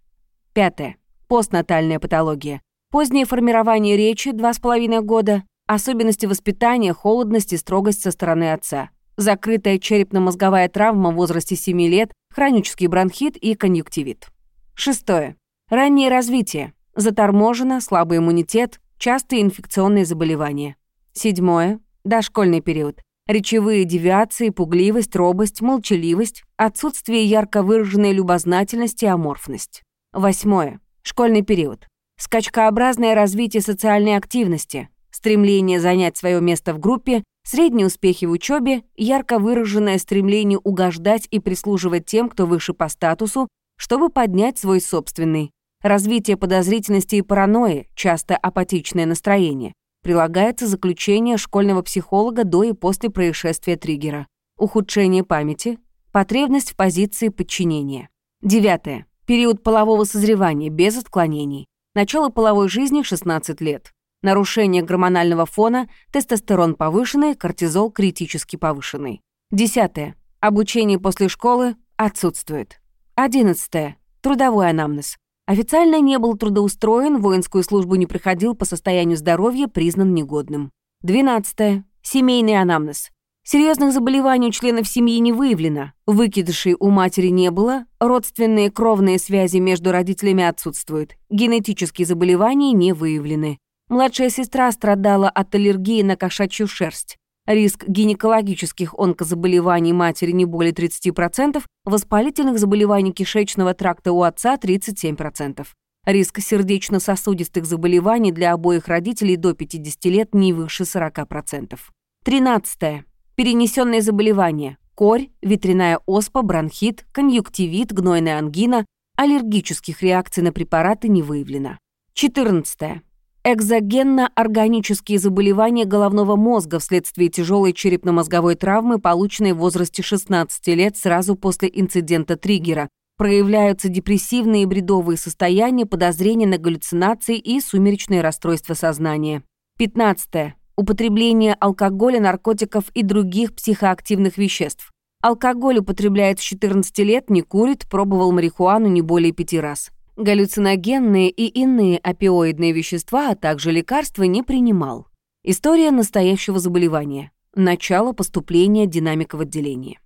Пятое. Постнатальная патология. Позднее формирование речи, два с половиной года. Особенности воспитания, холодность и строгость со стороны отца закрытая черепно-мозговая травма в возрасте 7 лет, хронический бронхит и конъюнктивит. Шестое. Раннее развитие. Заторможено, слабый иммунитет, частые инфекционные заболевания. Седьмое. Дошкольный период. Речевые девиации, пугливость, робость, молчаливость, отсутствие ярко выраженной любознательности и аморфность. Восьмое. Школьный период. Скачкообразное развитие социальной активности, стремление занять свое место в группе, Средние успехи в учебе, ярко выраженное стремление угождать и прислуживать тем, кто выше по статусу, чтобы поднять свой собственный. Развитие подозрительности и паранойи, часто апатичное настроение. Прилагается заключение школьного психолога до и после происшествия триггера. Ухудшение памяти, потребность в позиции подчинения. Девятое. Период полового созревания без отклонений. Начало половой жизни 16 лет нарушение гормонального фона, тестостерон повышенный, кортизол критически повышенный. Десятое. Обучение после школы отсутствует. Одиннадцатое. Трудовой анамнез. Официально не был трудоустроен, воинскую службу не проходил по состоянию здоровья, признан негодным. Двенадцатое. Семейный анамнез. Серьезных заболеваний у членов семьи не выявлено, выкидышей у матери не было, родственные кровные связи между родителями отсутствуют, генетические заболевания не выявлены. Младшая сестра страдала от аллергии на кошачью шерсть. Риск гинекологических онкозаболеваний матери не более 30%, воспалительных заболеваний кишечного тракта у отца 37%. Риск сердечно-сосудистых заболеваний для обоих родителей до 50 лет не выше 40%. 13. Перенесенные заболевания. корь, ветряная оспа, бронхит, конъюнктивит, гнойная ангина, аллергических реакций на препараты не выявлено. 14. Экзогенно-органические заболевания головного мозга вследствие тяжелой черепно-мозговой травмы, полученной в возрасте 16 лет сразу после инцидента триггера. Проявляются депрессивные и бредовые состояния, подозрения на галлюцинации и сумеречные расстройства сознания. 15. Употребление алкоголя, наркотиков и других психоактивных веществ. Алкоголь употребляет с 14 лет, не курит, пробовал марихуану не более пяти раз. Галлюциногенные и иные опиоидные вещества, а также лекарства не принимал. История настоящего заболевания. Начало поступления динамика в отделении.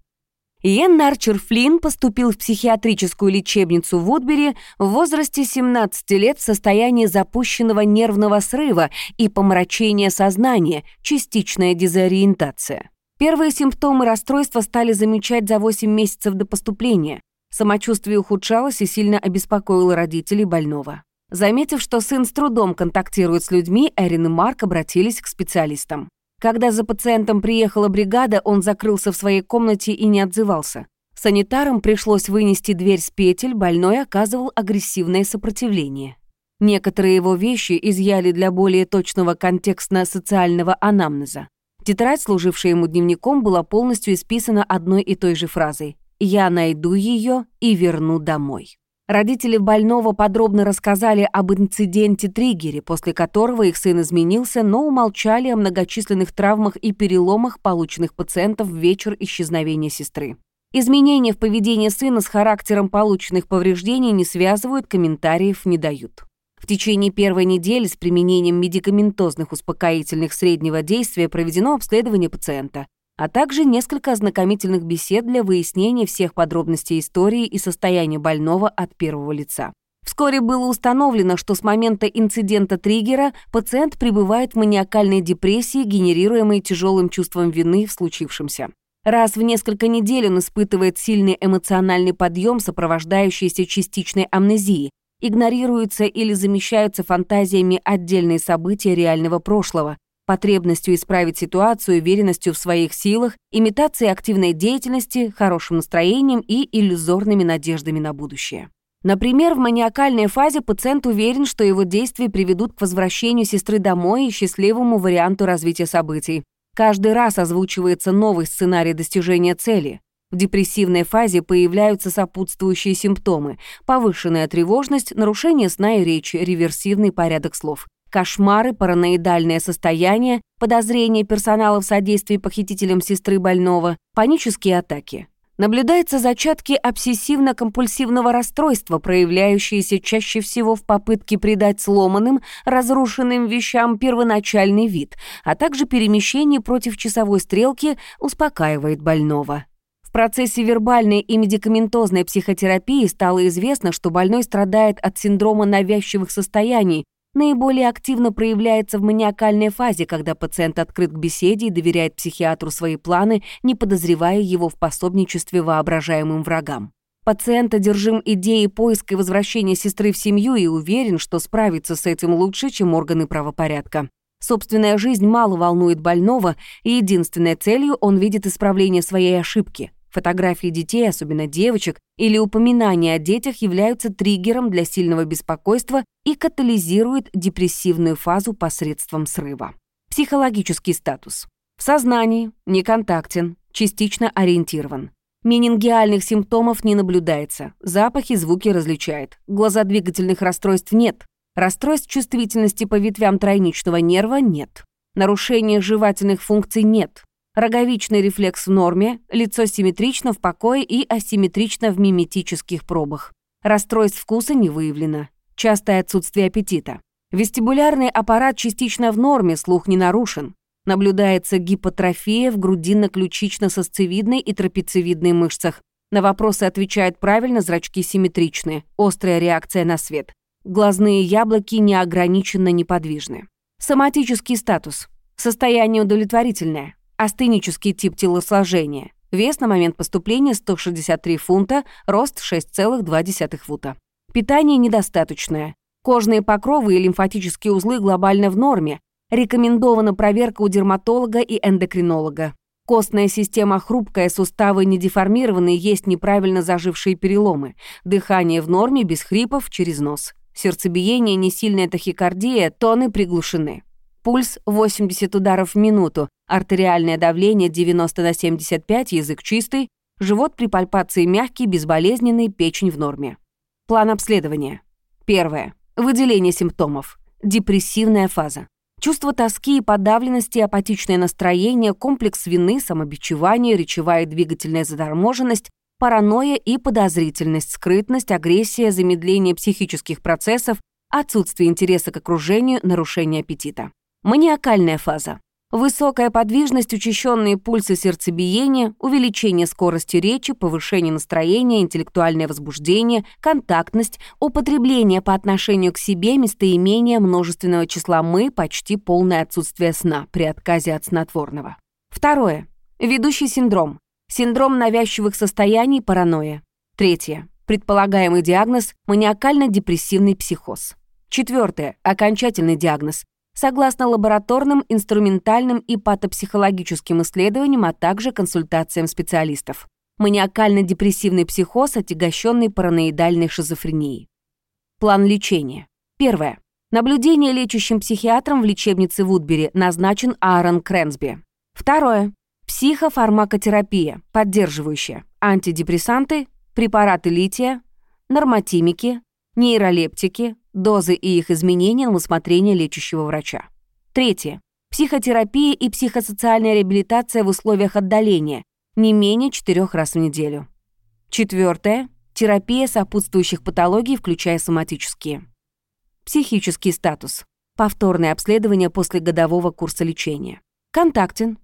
Иэн Арчер Флинн поступил в психиатрическую лечебницу в Удбери в возрасте 17 лет в состоянии запущенного нервного срыва и помрачения сознания, частичная дезориентация. Первые симптомы расстройства стали замечать за 8 месяцев до поступления. Самочувствие ухудшалось и сильно обеспокоило родителей больного. Заметив, что сын с трудом контактирует с людьми, Эрин и Марк обратились к специалистам. Когда за пациентом приехала бригада, он закрылся в своей комнате и не отзывался. Санитарам пришлось вынести дверь с петель, больной оказывал агрессивное сопротивление. Некоторые его вещи изъяли для более точного контекстно-социального анамнеза. Тетрадь, служившая ему дневником, была полностью исписана одной и той же фразой «Я найду ее и верну домой». Родители больного подробно рассказали об инциденте-триггере, после которого их сын изменился, но умолчали о многочисленных травмах и переломах, полученных пациентов в вечер исчезновения сестры. Изменения в поведении сына с характером полученных повреждений не связывают, комментариев не дают. В течение первой недели с применением медикаментозных успокоительных среднего действия проведено обследование пациента а также несколько ознакомительных бесед для выяснения всех подробностей истории и состояния больного от первого лица. Вскоре было установлено, что с момента инцидента триггера пациент пребывает в маниакальной депрессии, генерируемой тяжелым чувством вины в случившемся. Раз в несколько недель он испытывает сильный эмоциональный подъем, сопровождающийся частичной амнезией, игнорируются или замещаются фантазиями отдельные события реального прошлого, потребностью исправить ситуацию, уверенностью в своих силах, имитацией активной деятельности, хорошим настроением и иллюзорными надеждами на будущее. Например, в маниакальной фазе пациент уверен, что его действия приведут к возвращению сестры домой и счастливому варианту развития событий. Каждый раз озвучивается новый сценарий достижения цели. В депрессивной фазе появляются сопутствующие симптомы – повышенная тревожность, нарушение сна и речи, реверсивный порядок слов кошмары, параноидальное состояние, подозрение персонала в содействии похитителям сестры больного, панические атаки. Наблюдаются зачатки обсессивно-компульсивного расстройства, проявляющиеся чаще всего в попытке придать сломанным, разрушенным вещам первоначальный вид, а также перемещение против часовой стрелки успокаивает больного. В процессе вербальной и медикаментозной психотерапии стало известно, что больной страдает от синдрома навязчивых состояний, наиболее активно проявляется в маниакальной фазе, когда пациент открыт к беседе и доверяет психиатру свои планы, не подозревая его в пособничестве воображаемым врагам. Пациент одержим идеей поиска и возвращения сестры в семью и уверен, что справится с этим лучше, чем органы правопорядка. Собственная жизнь мало волнует больного, и единственной целью он видит исправление своей ошибки. Фотографии детей, особенно девочек, или упоминания о детях являются триггером для сильного беспокойства и катализируют депрессивную фазу посредством срыва. Психологический статус. В сознании, неконтактен, частично ориентирован. Менингиальных симптомов не наблюдается, запахи, звуки различает, глазодвигательных расстройств нет, расстройств чувствительности по ветвям тройничного нерва нет, нарушения жевательных функций нет, Роговичный рефлекс в норме, лицо симметрично в покое и асимметрично в миметических пробах. Расстройств вкуса не выявлено. Частое отсутствие аппетита. Вестибулярный аппарат частично в норме, слух не нарушен. Наблюдается гипотрофия в грудинно-ключично-сосцевидной и трапециевидной мышцах. На вопросы отвечают правильно, зрачки симметричны. Острая реакция на свет. Глазные яблоки неограниченно неподвижны. Соматический статус. Состояние удовлетворительное. Астенический тип телосложения. Вес на момент поступления 163 фунта, рост 6,2 фута. Питание недостаточное. Кожные покровы и лимфатические узлы глобально в норме. Рекомендована проверка у дерматолога и эндокринолога. Костная система хрупкая, суставы не деформированы, есть неправильно зажившие переломы. Дыхание в норме, без хрипов, через нос. Сердцебиение, несильная тахикардия, тоны приглушены. Пульс 80 ударов в минуту, артериальное давление 90 на 75, язык чистый, живот при пальпации мягкий, безболезненный, печень в норме. План обследования. Первое. Выделение симптомов. Депрессивная фаза. Чувство тоски и подавленности, апатичное настроение, комплекс вины, самобичевание, речевая и двигательная заторможенность, паранойя и подозрительность, скрытность, агрессия, замедление психических процессов, отсутствие интереса к окружению, нарушение аппетита. Маниакальная фаза. Высокая подвижность, учащенные пульсы сердцебиения, увеличение скорости речи, повышение настроения, интеллектуальное возбуждение, контактность, употребление по отношению к себе местоимения множественного числа «мы», почти полное отсутствие сна при отказе от снотворного. Второе. Ведущий синдром. Синдром навязчивых состояний, паранойя. Третье. Предполагаемый диагноз – маниакально-депрессивный психоз. Четвертое. Окончательный диагноз согласно лабораторным, инструментальным и патопсихологическим исследованиям, а также консультациям специалистов. Маниакально-депрессивный психоз, отягощенный параноидальной шизофренией. План лечения. Первое. Наблюдение лечащим психиатром в лечебнице Вудбери назначен Аарон Крэнсби. Второе. Психофармакотерапия, поддерживающая. Антидепрессанты, препараты лития, нормотимики, нейролептики, дозы и их изменения на усмотрение лечащего врача. Третье. Психотерапия и психосоциальная реабилитация в условиях отдаления, не менее четырех раз в неделю. Четвертое. Терапия сопутствующих патологий, включая соматические. Психический статус. Повторное обследование после годового курса лечения. Контактен.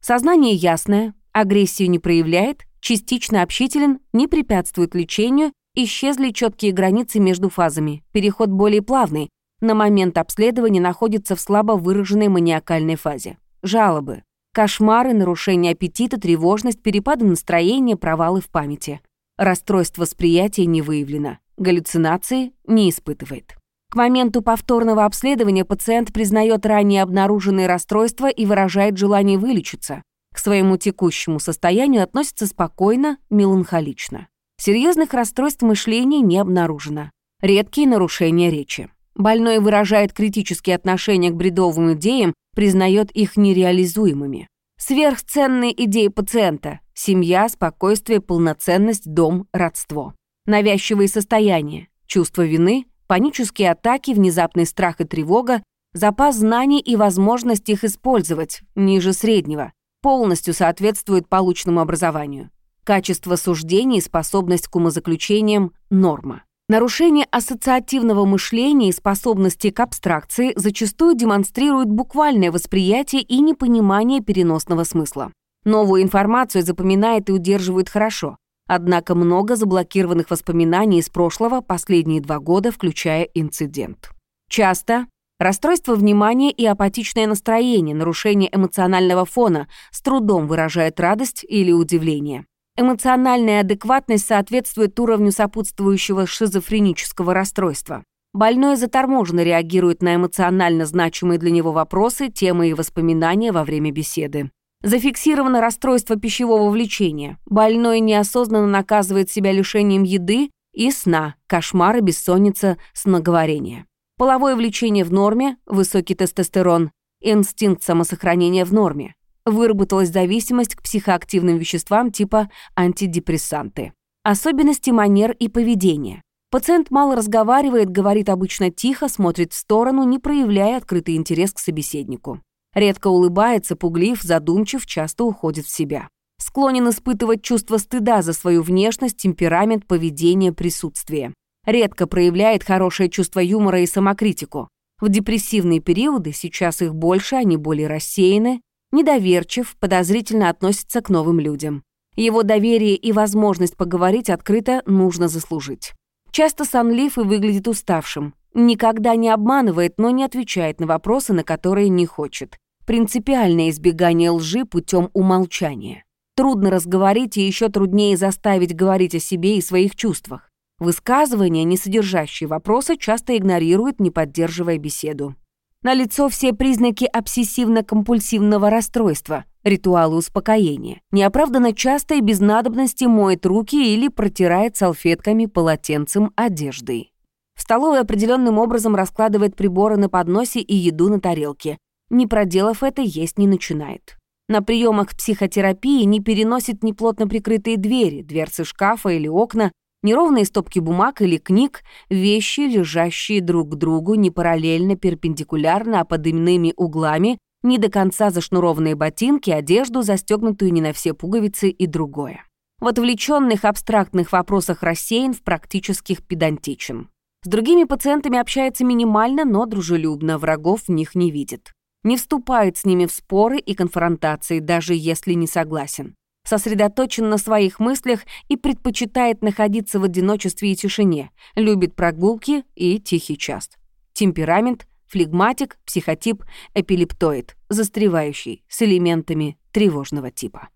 Сознание ясное, агрессию не проявляет, частично общителен, не препятствует лечению, Исчезли четкие границы между фазами, переход более плавный, на момент обследования находится в слабо выраженной маниакальной фазе. Жалобы. Кошмары, нарушение аппетита, тревожность, перепады настроения, провалы в памяти. Расстройство восприятия не выявлено. Галлюцинации не испытывает. К моменту повторного обследования пациент признает ранее обнаруженные расстройства и выражает желание вылечиться. К своему текущему состоянию относится спокойно, меланхолично. Серьезных расстройств мышления не обнаружено. Редкие нарушения речи. Больной выражает критические отношения к бредовым идеям, признает их нереализуемыми. Сверхценные идеи пациента – семья, спокойствие, полноценность, дом, родство. Навязчивые состояния, чувство вины, панические атаки, внезапный страх и тревога, запас знаний и возможность их использовать, ниже среднего, полностью соответствует полученному образованию. Качество суждений и способность к умозаключениям – норма. Нарушение ассоциативного мышления и способности к абстракции зачастую демонстрируют буквальное восприятие и непонимание переносного смысла. Новую информацию запоминает и удерживает хорошо, однако много заблокированных воспоминаний из прошлого последние два года, включая инцидент. Часто расстройство внимания и апатичное настроение, нарушение эмоционального фона с трудом выражает радость или удивление. Эмоциональная адекватность соответствует уровню сопутствующего шизофренического расстройства. Больной заторможенно реагирует на эмоционально значимые для него вопросы, темы и воспоминания во время беседы. Зафиксировано расстройство пищевого влечения. Больной неосознанно наказывает себя лишением еды и сна, кошмары, бессонница, сноговорение. Половое влечение в норме, высокий тестостерон, инстинкт самосохранения в норме выработалась зависимость к психоактивным веществам типа антидепрессанты. Особенности манер и поведения. Пациент мало разговаривает, говорит обычно тихо, смотрит в сторону, не проявляя открытый интерес к собеседнику. Редко улыбается, пуглив, задумчив, часто уходит в себя. Склонен испытывать чувство стыда за свою внешность, темперамент, поведение, присутствие. Редко проявляет хорошее чувство юмора и самокритику. В депрессивные периоды, сейчас их больше, они более рассеяны, недоверчив, подозрительно относится к новым людям. Его доверие и возможность поговорить открыто нужно заслужить. Часто сонлив и выглядит уставшим. Никогда не обманывает, но не отвечает на вопросы, на которые не хочет. Принципиальное избегание лжи путем умолчания. Трудно разговорить и еще труднее заставить говорить о себе и своих чувствах. Высказывания, не содержащие вопросы, часто игнорирует, не поддерживая беседу. Налицо все признаки обсессивно-компульсивного расстройства, ритуалы успокоения. Неоправданно часто и без надобности моет руки или протирает салфетками, полотенцем, одеждой. В столовой определенным образом раскладывает приборы на подносе и еду на тарелке. Не проделав это, есть не начинает. На приемах психотерапии не переносит неплотно прикрытые двери, дверцы шкафа или окна, неровные стопки бумаг или книг, вещи, лежащие друг к другу не параллельно, перпендикулярно, а под иными углами, не до конца зашнурованные ботинки, одежду, застегнутую не на все пуговицы и другое. В отвлеченных абстрактных вопросах рассеян, в практических педантичен. С другими пациентами общается минимально, но дружелюбно, врагов в них не видит. Не вступает с ними в споры и конфронтации, даже если не согласен сосредоточен на своих мыслях и предпочитает находиться в одиночестве и тишине, любит прогулки и тихий час. Темперамент – флегматик, психотип, эпилептоид, застревающий, с элементами тревожного типа.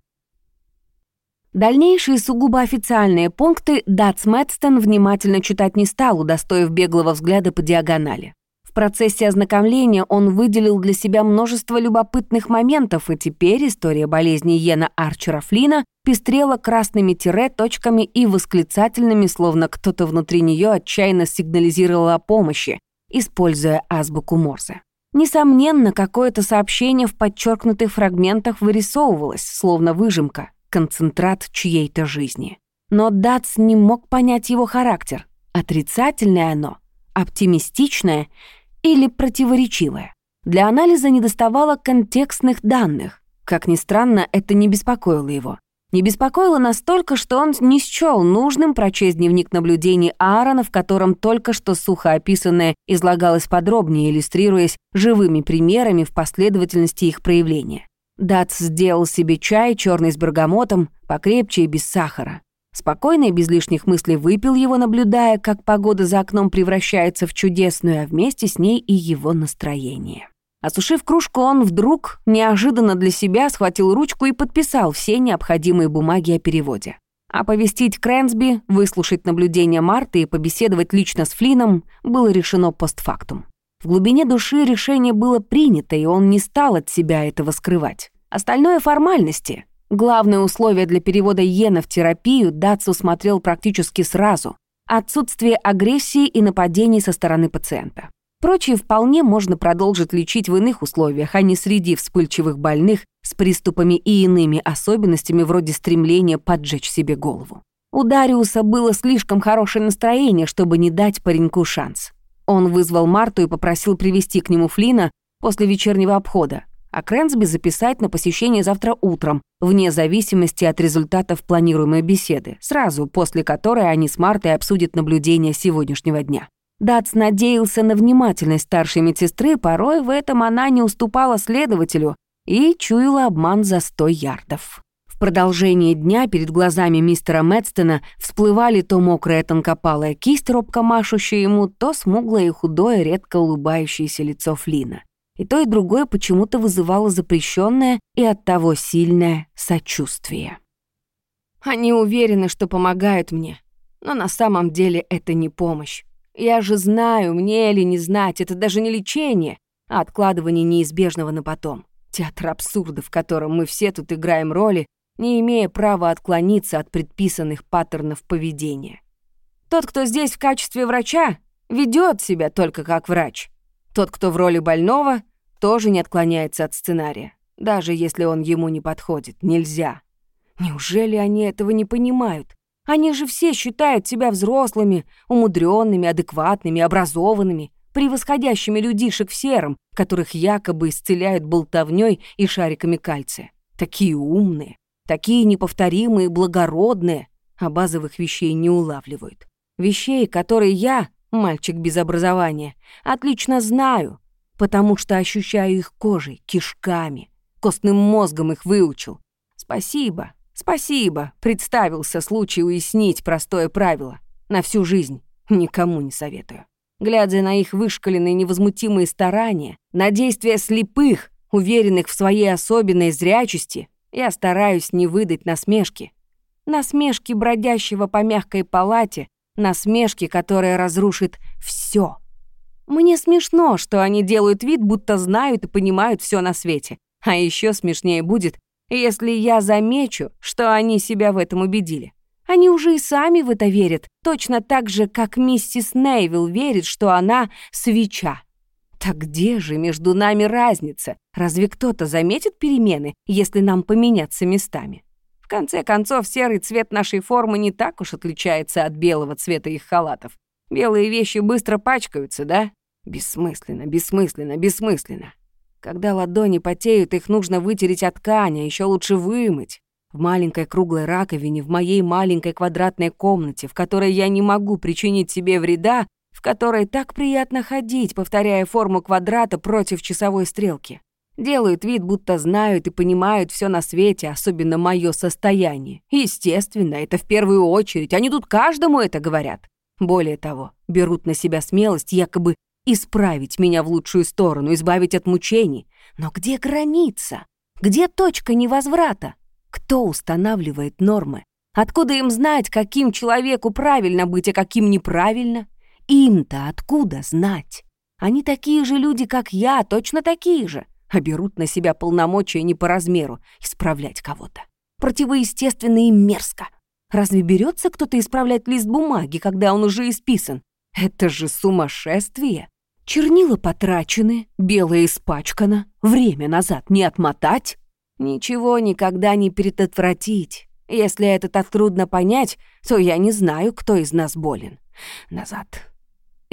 Дальнейшие сугубо официальные пункты Датс Мэтстон внимательно читать не стал, удостоив беглого взгляда по диагонали процессе ознакомления он выделил для себя множество любопытных моментов, и теперь история болезни Йена Арчера Флина пестрела красными тире, точками и восклицательными, словно кто-то внутри нее отчаянно сигнализировал о помощи, используя азбуку Морзе. Несомненно, какое-то сообщение в подчеркнутых фрагментах вырисовывалось, словно выжимка, концентрат чьей-то жизни. Но Датс не мог понять его характер. Отрицательное оно, оптимистичное или противоречивое. Для анализа недоставало контекстных данных. Как ни странно, это не беспокоило его. Не беспокоило настолько, что он не счел нужным прочесть дневник наблюдений Аарона, в котором только что сухо описанное излагалось подробнее, иллюстрируясь живыми примерами в последовательности их проявления. Дац сделал себе чай, черный с бергамотом, покрепче и без сахара. Спокойно и без лишних мыслей выпил его, наблюдая, как погода за окном превращается в чудесную, а вместе с ней и его настроение. Осушив кружку, он вдруг, неожиданно для себя, схватил ручку и подписал все необходимые бумаги о переводе. Оповестить Крэнсби, выслушать наблюдения Марты и побеседовать лично с Флином было решено постфактум. В глубине души решение было принято, и он не стал от себя этого скрывать. Остальное — формальности. Главное условие для перевода Йена в терапию Датсу смотрел практически сразу – отсутствие агрессии и нападений со стороны пациента. Прочее вполне можно продолжить лечить в иных условиях, а не среди вспыльчивых больных с приступами и иными особенностями вроде стремления поджечь себе голову. У Дариуса было слишком хорошее настроение, чтобы не дать пареньку шанс. Он вызвал Марту и попросил привести к нему Флина после вечернего обхода, а Крэнсби записать на посещение завтра утром, вне зависимости от результатов планируемой беседы, сразу после которой они с Мартой обсудят наблюдения сегодняшнего дня. Дац надеялся на внимательность старшей медсестры, порой в этом она не уступала следователю и чуяла обман за сто ярдов. В продолжении дня перед глазами мистера Мэдстона всплывали то мокрая тонкопалая кисть, робко машущая ему, то смуглое и худое, редко улыбающееся лицо Флина. И то, и другое почему-то вызывало запрещенное и оттого сильное сочувствие. Они уверены, что помогают мне, но на самом деле это не помощь. Я же знаю, мне или не знать, это даже не лечение, а откладывание неизбежного на потом. Театр абсурда, в котором мы все тут играем роли, не имея права отклониться от предписанных паттернов поведения. Тот, кто здесь в качестве врача, ведет себя только как врач. Тот, кто в роли больного, тоже не отклоняется от сценария, даже если он ему не подходит. Нельзя. Неужели они этого не понимают? Они же все считают себя взрослыми, умудренными, адекватными, образованными, превосходящими людишек в сером, которых якобы исцеляют болтовней и шариками кальция. Такие умные, такие неповторимые, благородные, а базовых вещей не улавливают. Вещей, которые я, мальчик без образования, отлично знаю, потому что ощущаю их кожей, кишками, костным мозгом их выучил. Спасибо, спасибо, представился случай уяснить простое правило. На всю жизнь никому не советую. Глядя на их вышкаленные невозмутимые старания, на действия слепых, уверенных в своей особенной зрячести, я стараюсь не выдать насмешки. Насмешки бродящего по мягкой палате, насмешки, которая разрушит все. Мне смешно, что они делают вид, будто знают и понимают все на свете. А еще смешнее будет, если я замечу, что они себя в этом убедили. Они уже и сами в это верят, точно так же, как миссис Нейвилл верит, что она свеча. Так где же между нами разница? Разве кто-то заметит перемены, если нам поменяться местами? В конце концов, серый цвет нашей формы не так уж отличается от белого цвета их халатов. Белые вещи быстро пачкаются, да? Бессмысленно, бессмысленно, бессмысленно. Когда ладони потеют, их нужно вытереть от ткани, а еще лучше вымыть. В маленькой круглой раковине, в моей маленькой квадратной комнате, в которой я не могу причинить себе вреда, в которой так приятно ходить, повторяя форму квадрата против часовой стрелки. Делают вид, будто знают и понимают все на свете, особенно мое состояние. Естественно, это в первую очередь, они тут каждому это говорят. Более того, берут на себя смелость якобы исправить меня в лучшую сторону, избавить от мучений. Но где граница? Где точка невозврата? Кто устанавливает нормы? Откуда им знать, каким человеку правильно быть, а каким неправильно? Им-то откуда знать? Они такие же люди, как я, точно такие же, а берут на себя полномочия не по размеру исправлять кого-то. Противоестественно и мерзко. Разве берется кто-то исправлять лист бумаги, когда он уже исписан? Это же сумасшествие! Чернила потрачены, белое испачкано, время назад не отмотать. Ничего никогда не предотвратить. Если это так трудно понять, то я не знаю, кто из нас болен. Назад.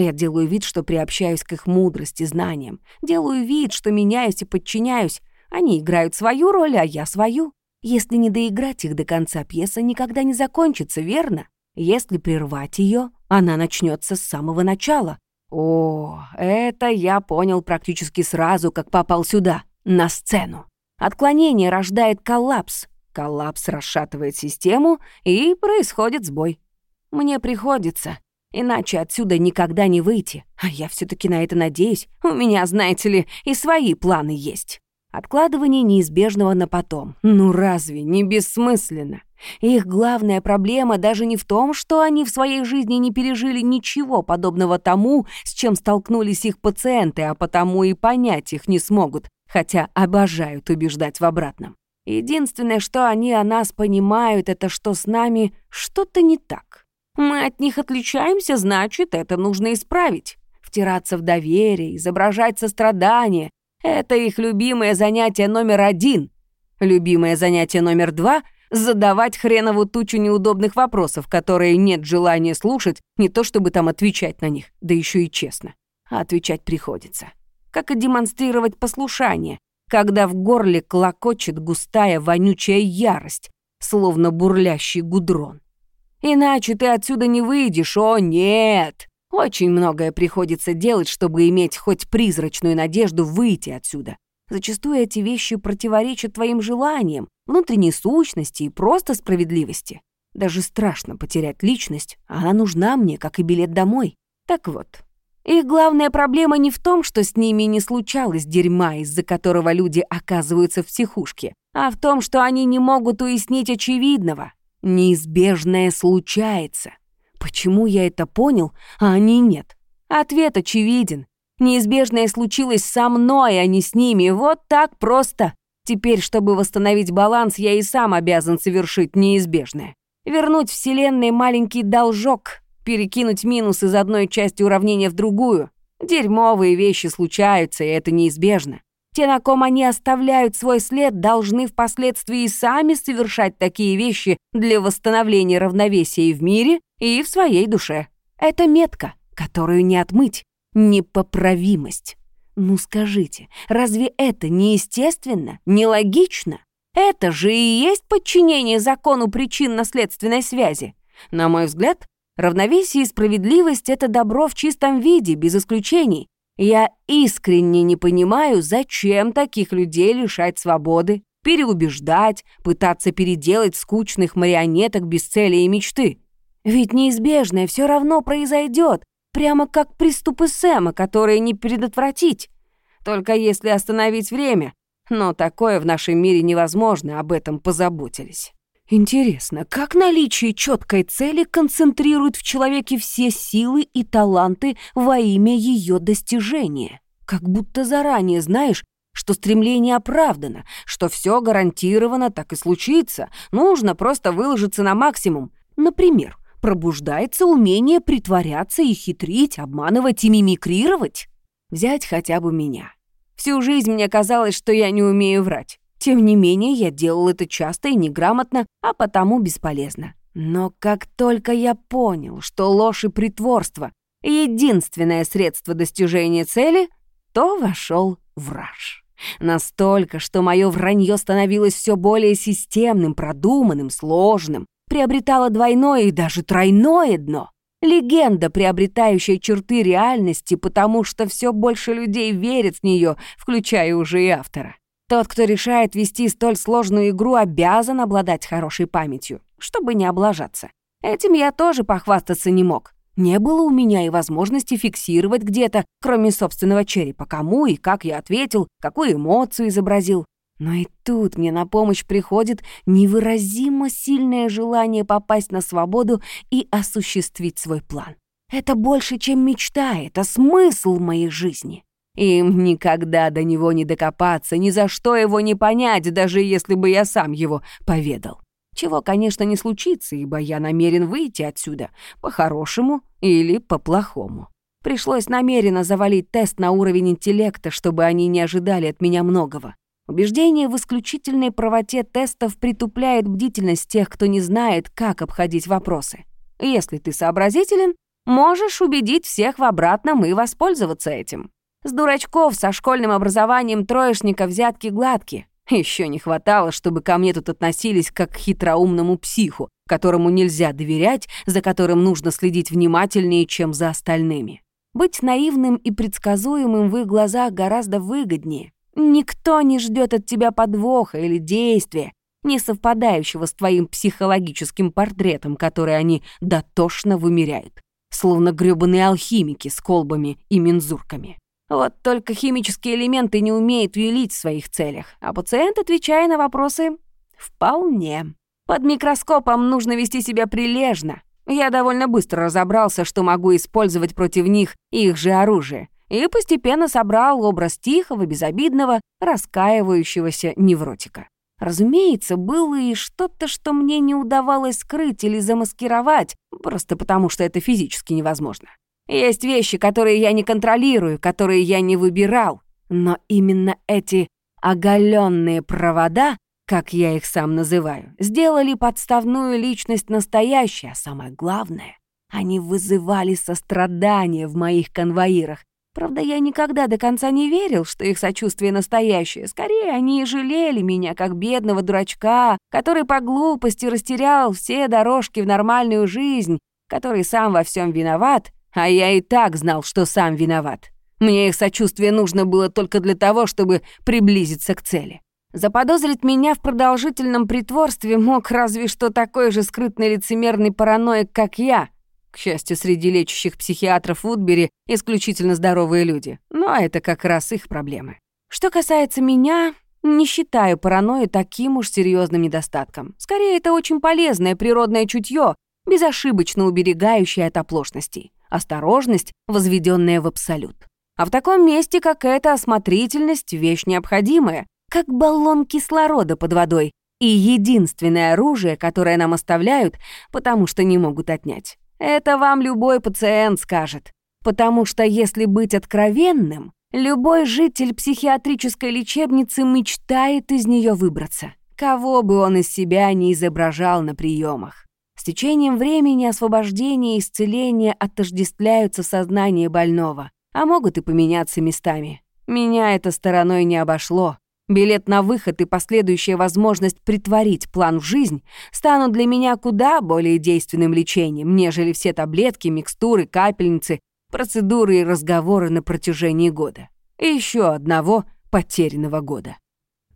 Я делаю вид, что приобщаюсь к их мудрости, знаниям. Делаю вид, что меняюсь и подчиняюсь. Они играют свою роль, а я свою. Если не доиграть их до конца, пьеса никогда не закончится, верно? Если прервать ее, она начнется с самого начала. О, это я понял практически сразу, как попал сюда, на сцену. Отклонение рождает коллапс. Коллапс расшатывает систему, и происходит сбой. Мне приходится, иначе отсюда никогда не выйти. А я все таки на это надеюсь. У меня, знаете ли, и свои планы есть. Откладывание неизбежного на потом. Ну разве не бессмысленно? Их главная проблема даже не в том, что они в своей жизни не пережили ничего подобного тому, с чем столкнулись их пациенты, а потому и понять их не смогут, хотя обожают убеждать в обратном. Единственное, что они о нас понимают, это что с нами что-то не так. Мы от них отличаемся, значит, это нужно исправить. Втираться в доверие, изображать сострадание, это их любимое занятие номер один. Любимое занятие номер два — задавать хренову тучу неудобных вопросов, которые нет желания слушать, не то чтобы там отвечать на них, да еще и честно. А отвечать приходится. Как и демонстрировать послушание, когда в горле клокочет густая вонючая ярость, словно бурлящий гудрон. Иначе ты отсюда не выйдешь, о нет! Очень многое приходится делать, чтобы иметь хоть призрачную надежду выйти отсюда. Зачастую эти вещи противоречат твоим желаниям, внутренней сущности и просто справедливости. Даже страшно потерять личность, а она нужна мне, как и билет домой. Так вот, их главная проблема не в том, что с ними не случалось дерьма, из-за которого люди оказываются в психушке, а в том, что они не могут уяснить очевидного. Неизбежное случается. Почему я это понял, а они нет? Ответ очевиден. Неизбежное случилось со мной, а не с ними. Вот так просто. Теперь, чтобы восстановить баланс, я и сам обязан совершить неизбежное. Вернуть Вселенной маленький должок, перекинуть минус из одной части уравнения в другую. Дерьмовые вещи случаются, и это неизбежно. Те, на ком они оставляют свой след, должны впоследствии сами совершать такие вещи для восстановления равновесия и в мире, и в своей душе. Это метка, которую не отмыть, непоправимость. Ну скажите, разве это не естественно, не логично? Это же и есть подчинение закону причинно-следственной связи. На мой взгляд, равновесие и справедливость — это добро в чистом виде, без исключений. Я искренне не понимаю, зачем таких людей лишать свободы, переубеждать, пытаться переделать скучных марионеток без цели и мечты. Ведь неизбежное все равно произойдет, прямо как приступы Сэма, которые не предотвратить. Только если остановить время. Но такое в нашем мире невозможно, об этом позаботились. Интересно, как наличие четкой цели концентрирует в человеке все силы и таланты во имя ее достижения? Как будто заранее знаешь, что стремление оправдано, что все гарантированно так и случится, нужно просто выложиться на максимум. Например, пробуждается умение притворяться и хитрить, обманывать и мимикрировать. Взять хотя бы меня. Всю жизнь мне казалось, что я не умею врать. Тем не менее, я делал это часто и неграмотно, а потому бесполезно. Но как только я понял, что ложь и притворство — единственное средство достижения цели, то вошел в раж. Настолько, что мое вранье становилось все более системным, продуманным, сложным, приобретало двойное и даже тройное дно. Легенда, приобретающая черты реальности, потому что все больше людей верят в нее, включая уже и автора. Тот, кто решает вести столь сложную игру, обязан обладать хорошей памятью, чтобы не облажаться. Этим я тоже похвастаться не мог. Не было у меня и возможности фиксировать где-то, кроме собственного черепа, кому и как я ответил, какую эмоцию изобразил. Но и тут мне на помощь приходит невыразимо сильное желание попасть на свободу и осуществить свой план. Это больше, чем мечта, это смысл моей жизни. Им никогда до него не докопаться, ни за что его не понять, даже если бы я сам его поведал. Чего, конечно, не случится, ибо я намерен выйти отсюда по-хорошему или по-плохому. Пришлось намеренно завалить тест на уровень интеллекта, чтобы они не ожидали от меня многого. Убеждение в исключительной правоте тестов притупляет бдительность тех, кто не знает, как обходить вопросы. Если ты сообразителен, можешь убедить всех в обратном и воспользоваться этим. С дурачков со школьным образованием троечника взятки гладки. Еще не хватало, чтобы ко мне тут относились как к хитроумному психу, которому нельзя доверять, за которым нужно следить внимательнее, чем за остальными. Быть наивным и предсказуемым в их глазах гораздо выгоднее. Никто не ждет от тебя подвоха или действия, не совпадающего с твоим психологическим портретом, который они дотошно вымеряют, словно грёбаные алхимики с колбами и мензурками. Вот только химические элементы не умеют юлить в своих целях, а пациент, отвечая на вопросы, вполне. Под микроскопом нужно вести себя прилежно. Я довольно быстро разобрался, что могу использовать против них их же оружие, и постепенно собрал образ тихого, безобидного, раскаивающегося невротика. Разумеется, было и что-то, что мне не удавалось скрыть или замаскировать, просто потому что это физически невозможно. Есть вещи, которые я не контролирую, которые я не выбирал. Но именно эти оголенные провода, как я их сам называю, сделали подставную личность настоящей, а самое главное, они вызывали сострадание в моих конвоирах. Правда, я никогда до конца не верил, что их сочувствие настоящее. Скорее, они жалели меня, как бедного дурачка, который по глупости растерял все дорожки в нормальную жизнь, который сам во всем виноват а я и так знал, что сам виноват. Мне их сочувствие нужно было только для того, чтобы приблизиться к цели. Заподозрить меня в продолжительном притворстве мог разве что такой же скрытный лицемерный параноик, как я. К счастью, среди лечащих психиатров в Удбери исключительно здоровые люди, но это как раз их проблемы. Что касается меня, не считаю паранойю таким уж серьезным недостатком. Скорее, это очень полезное природное чутье, безошибочно уберегающее от оплошностей осторожность, возведенная в абсолют. А в таком месте какая-то осмотрительность — вещь необходимая, как баллон кислорода под водой и единственное оружие, которое нам оставляют, потому что не могут отнять. Это вам любой пациент скажет. Потому что если быть откровенным, любой житель психиатрической лечебницы мечтает из нее выбраться, кого бы он из себя не изображал на приемах. С течением времени освобождение и исцеление отождествляются в сознании больного, а могут и поменяться местами. Меня это стороной не обошло. Билет на выход и последующая возможность притворить план в жизнь станут для меня куда более действенным лечением, нежели все таблетки, микстуры, капельницы, процедуры и разговоры на протяжении года. И еще одного потерянного года.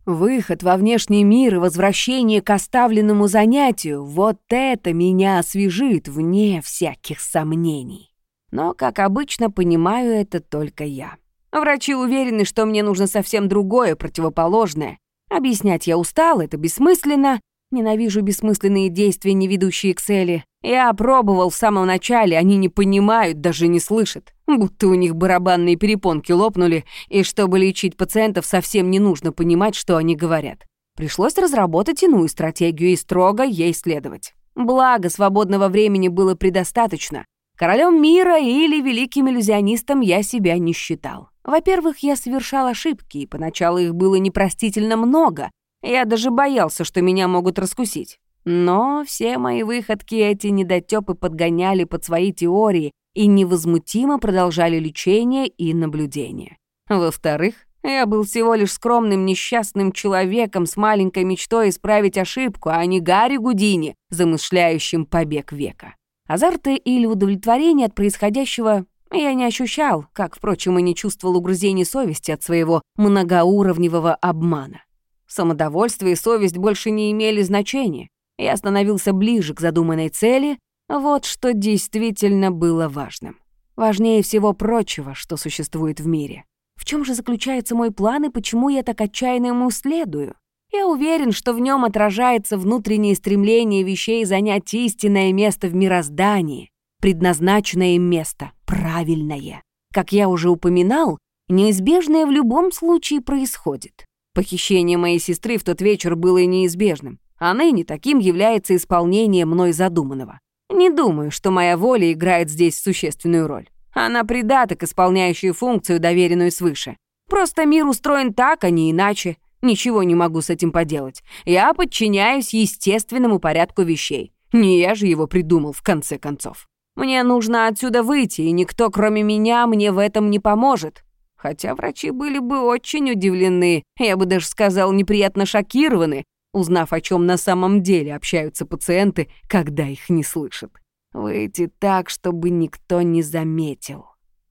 Выход во внешний мир и возвращение к оставленному занятию — вот это меня освежит вне всяких сомнений. Но, как обычно, понимаю это только я. Врачи уверены, что мне нужно совсем другое, противоположное. Объяснять я устал, это бессмысленно. Ненавижу бессмысленные действия, не ведущие к цели. Я пробовал в самом начале, они не понимают, даже не слышат. Будто у них барабанные перепонки лопнули, и чтобы лечить пациентов, совсем не нужно понимать, что они говорят. Пришлось разработать иную стратегию и строго ей следовать. Благо, свободного времени было предостаточно. Королем мира или великим иллюзионистом я себя не считал. Во-первых, я совершал ошибки, и поначалу их было непростительно много. Я даже боялся, что меня могут раскусить. Но все мои выходки эти недотёпы подгоняли под свои теории и невозмутимо продолжали лечение и наблюдение. Во-вторых, я был всего лишь скромным несчастным человеком с маленькой мечтой исправить ошибку, а не Гарри Гудини, замышляющим побег века. Азарта или удовлетворения от происходящего я не ощущал, как, впрочем, и не чувствовал угрызений совести от своего многоуровневого обмана. Самодовольство и совесть больше не имели значения. Я становился ближе к задуманной цели, вот что действительно было важным. Важнее всего прочего, что существует в мире. В чем же заключается мой план и почему я так отчаянно ему следую? Я уверен, что в нем отражается внутреннее стремление вещей занять истинное место в мироздании, предназначенное им место, правильное. Как я уже упоминал, неизбежное в любом случае происходит. Похищение моей сестры в тот вечер было неизбежным, а ныне таким является исполнение мной задуманного. Не думаю, что моя воля играет здесь существенную роль. Она придаток, исполняющий функцию, доверенную свыше. Просто мир устроен так, а не иначе. Ничего не могу с этим поделать. Я подчиняюсь естественному порядку вещей. Не я же его придумал, в конце концов. Мне нужно отсюда выйти, и никто, кроме меня, мне в этом не поможет. Хотя врачи были бы очень удивлены, я бы даже сказал, неприятно шокированы, узнав, о чем на самом деле общаются пациенты, когда их не слышат. Выйти так, чтобы никто не заметил.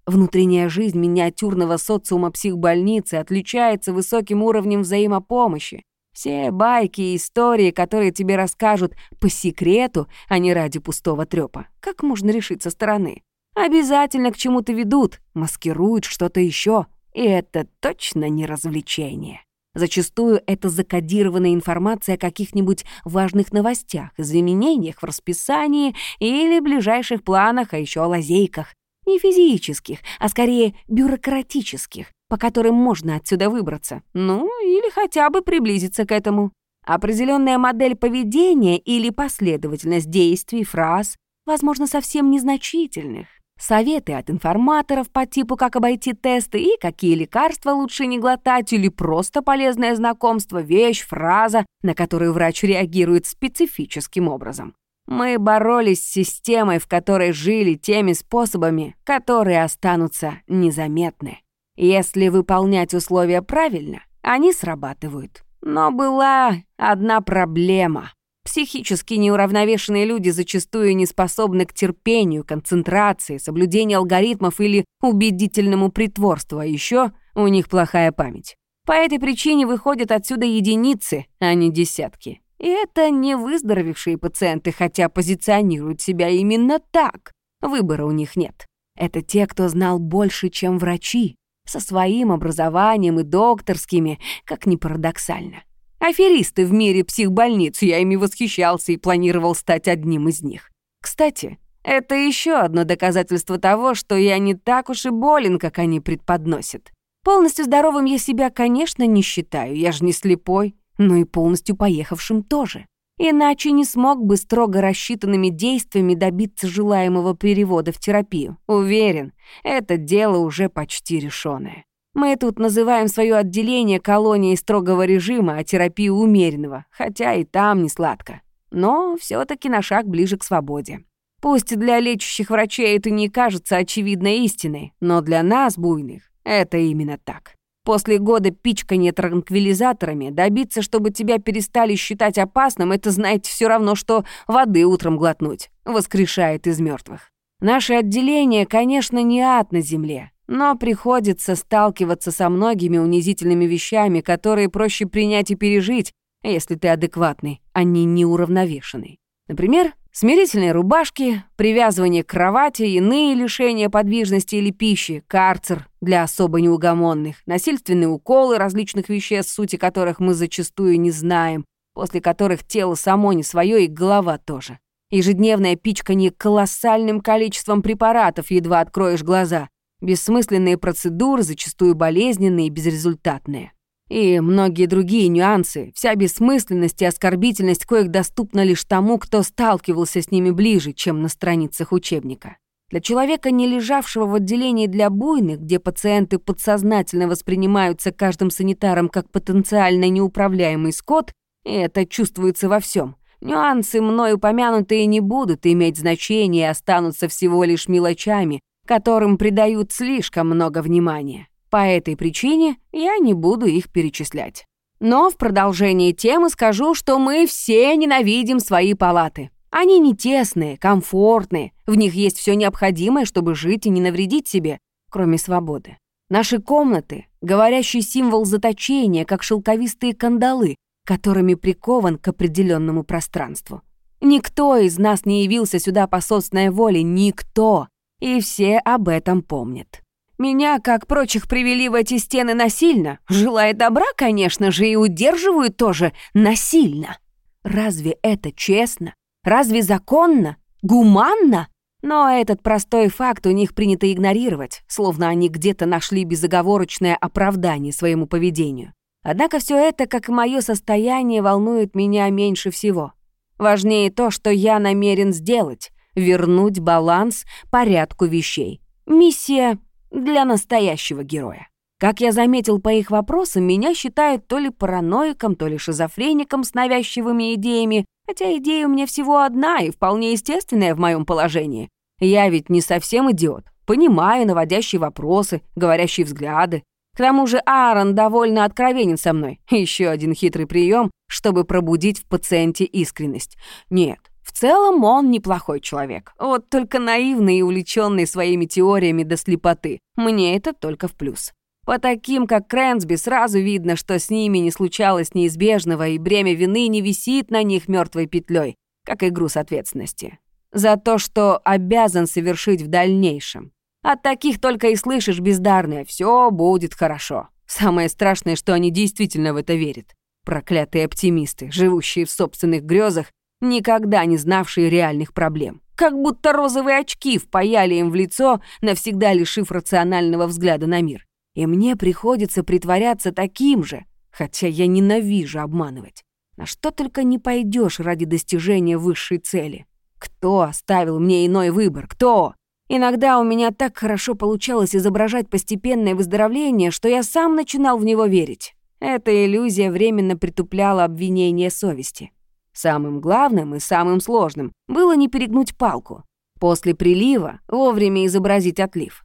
Внутренняя жизнь миниатюрного социума психбольницы отличается высоким уровнем взаимопомощи. Все байки и истории, которые тебе расскажут по секрету, а не ради пустого трёпа, как можно решить со стороны? Обязательно к чему-то ведут, маскируют что-то еще, и это точно не развлечение. Зачастую это закодированная информация о каких-нибудь важных новостях, изменениях в расписании или ближайших планах, а еще о лазейках. Не физических, а скорее бюрократических, по которым можно отсюда выбраться. Ну, или хотя бы приблизиться к этому. Определенная модель поведения или последовательность действий, фраз, возможно, совсем незначительных, Советы от информаторов по типу «как обойти тесты» и «какие лекарства лучше не глотать» или просто полезное знакомство, вещь, фраза, на которую врач реагирует специфическим образом. Мы боролись с системой, в которой жили теми способами, которые останутся незаметны. Если выполнять условия правильно, они срабатывают. Но была одна проблема. Психически неуравновешенные люди зачастую не способны к терпению, концентрации, соблюдению алгоритмов или убедительному притворству, а еще у них плохая память. По этой причине выходят отсюда единицы, а не десятки. И это не выздоровевшие пациенты, хотя позиционируют себя именно так. Выбора у них нет. Это те, кто знал больше, чем врачи, со своим образованием и докторскими, как ни парадоксально. Аферисты в мире психбольниц, я ими восхищался и планировал стать одним из них. Кстати, это еще одно доказательство того, что я не так уж и болен, как они предподносят. Полностью здоровым я себя, конечно, не считаю, я же не слепой, но и полностью поехавшим тоже. Иначе не смог бы строго рассчитанными действиями добиться желаемого перевода в терапию. Уверен, это дело уже почти решенное. Мы тут называем свое отделение колонией строгого режима, а терапию умеренного, хотя и там не сладко. Но все таки на шаг ближе к свободе. Пусть для лечащих врачей это не кажется очевидной истиной, но для нас, буйных, это именно так. После года пичкания транквилизаторами добиться, чтобы тебя перестали считать опасным, это, знаете, все равно, что воды утром глотнуть, воскрешает из мертвых. Наше отделение, конечно, не ад на земле, но приходится сталкиваться со многими унизительными вещами, которые проще принять и пережить, если ты адекватный, а не неуравновешенный. Например, смирительные рубашки, привязывание к кровати, иные лишения подвижности или пищи, карцер для особо неугомонных, насильственные уколы различных веществ, сути которых мы зачастую не знаем, после которых тело само не свое и голова тоже. Ежедневное пичканье колоссальным количеством препаратов, едва откроешь глаза. Бессмысленные процедуры, зачастую болезненные и безрезультатные. И многие другие нюансы, вся бессмысленность и оскорбительность коих доступна лишь тому, кто сталкивался с ними ближе, чем на страницах учебника. Для человека, не лежавшего в отделении для буйных, где пациенты подсознательно воспринимаются каждым санитаром как потенциально неуправляемый скот, и это чувствуется во всем. Нюансы, мной упомянутые, не будут иметь значения и останутся всего лишь мелочами, которым придают слишком много внимания. По этой причине я не буду их перечислять. Но в продолжении темы скажу, что мы все ненавидим свои палаты. Они не тесные, комфортные, в них есть все необходимое, чтобы жить и не навредить себе, кроме свободы. Наши комнаты — говорящий символ заточения, как шелковистые кандалы, которыми прикован к определенному пространству. Никто из нас не явился сюда по собственной воле, никто, и все об этом помнят. Меня, как прочих, привели в эти стены насильно, желая добра, конечно же, и удерживают тоже насильно. Разве это честно? Разве законно? Гуманно? Но этот простой факт у них принято игнорировать, словно они где-то нашли безоговорочное оправдание своему поведению. Однако все это, как и мое состояние, волнует меня меньше всего. Важнее то, что я намерен сделать — вернуть баланс порядку вещей. Миссия для настоящего героя. Как я заметил по их вопросам, меня считают то ли параноиком, то ли шизофреником с навязчивыми идеями, Хотя идея у меня всего одна и вполне естественная в моем положении. Я ведь не совсем идиот. Понимаю наводящие вопросы, говорящие взгляды. К тому же Аарон довольно откровенен со мной. Еще один хитрый прием, чтобы пробудить в пациенте искренность. Нет, в целом он неплохой человек. Вот только наивный и увлеченный своими теориями до слепоты. Мне это только в плюс. По таким, как Крэнсби, сразу видно, что с ними не случалось неизбежного, и бремя вины не висит на них мертвой петлей, как и груз ответственности. За то, что обязан совершить в дальнейшем. От таких только и слышишь бездарное «все будет хорошо». Самое страшное, что они действительно в это верят. Проклятые оптимисты, живущие в собственных грезах, никогда не знавшие реальных проблем. Как будто розовые очки впаяли им в лицо, навсегда лишив рационального взгляда на мир. И мне приходится притворяться таким же, хотя я ненавижу обманывать. На что только не пойдешь ради достижения высшей цели. Кто оставил мне иной выбор? Кто? Иногда у меня так хорошо получалось изображать постепенное выздоровление, что я сам начинал в него верить. Эта иллюзия временно притупляла обвинение совести. Самым главным и самым сложным было не перегнуть палку. После прилива вовремя изобразить отлив.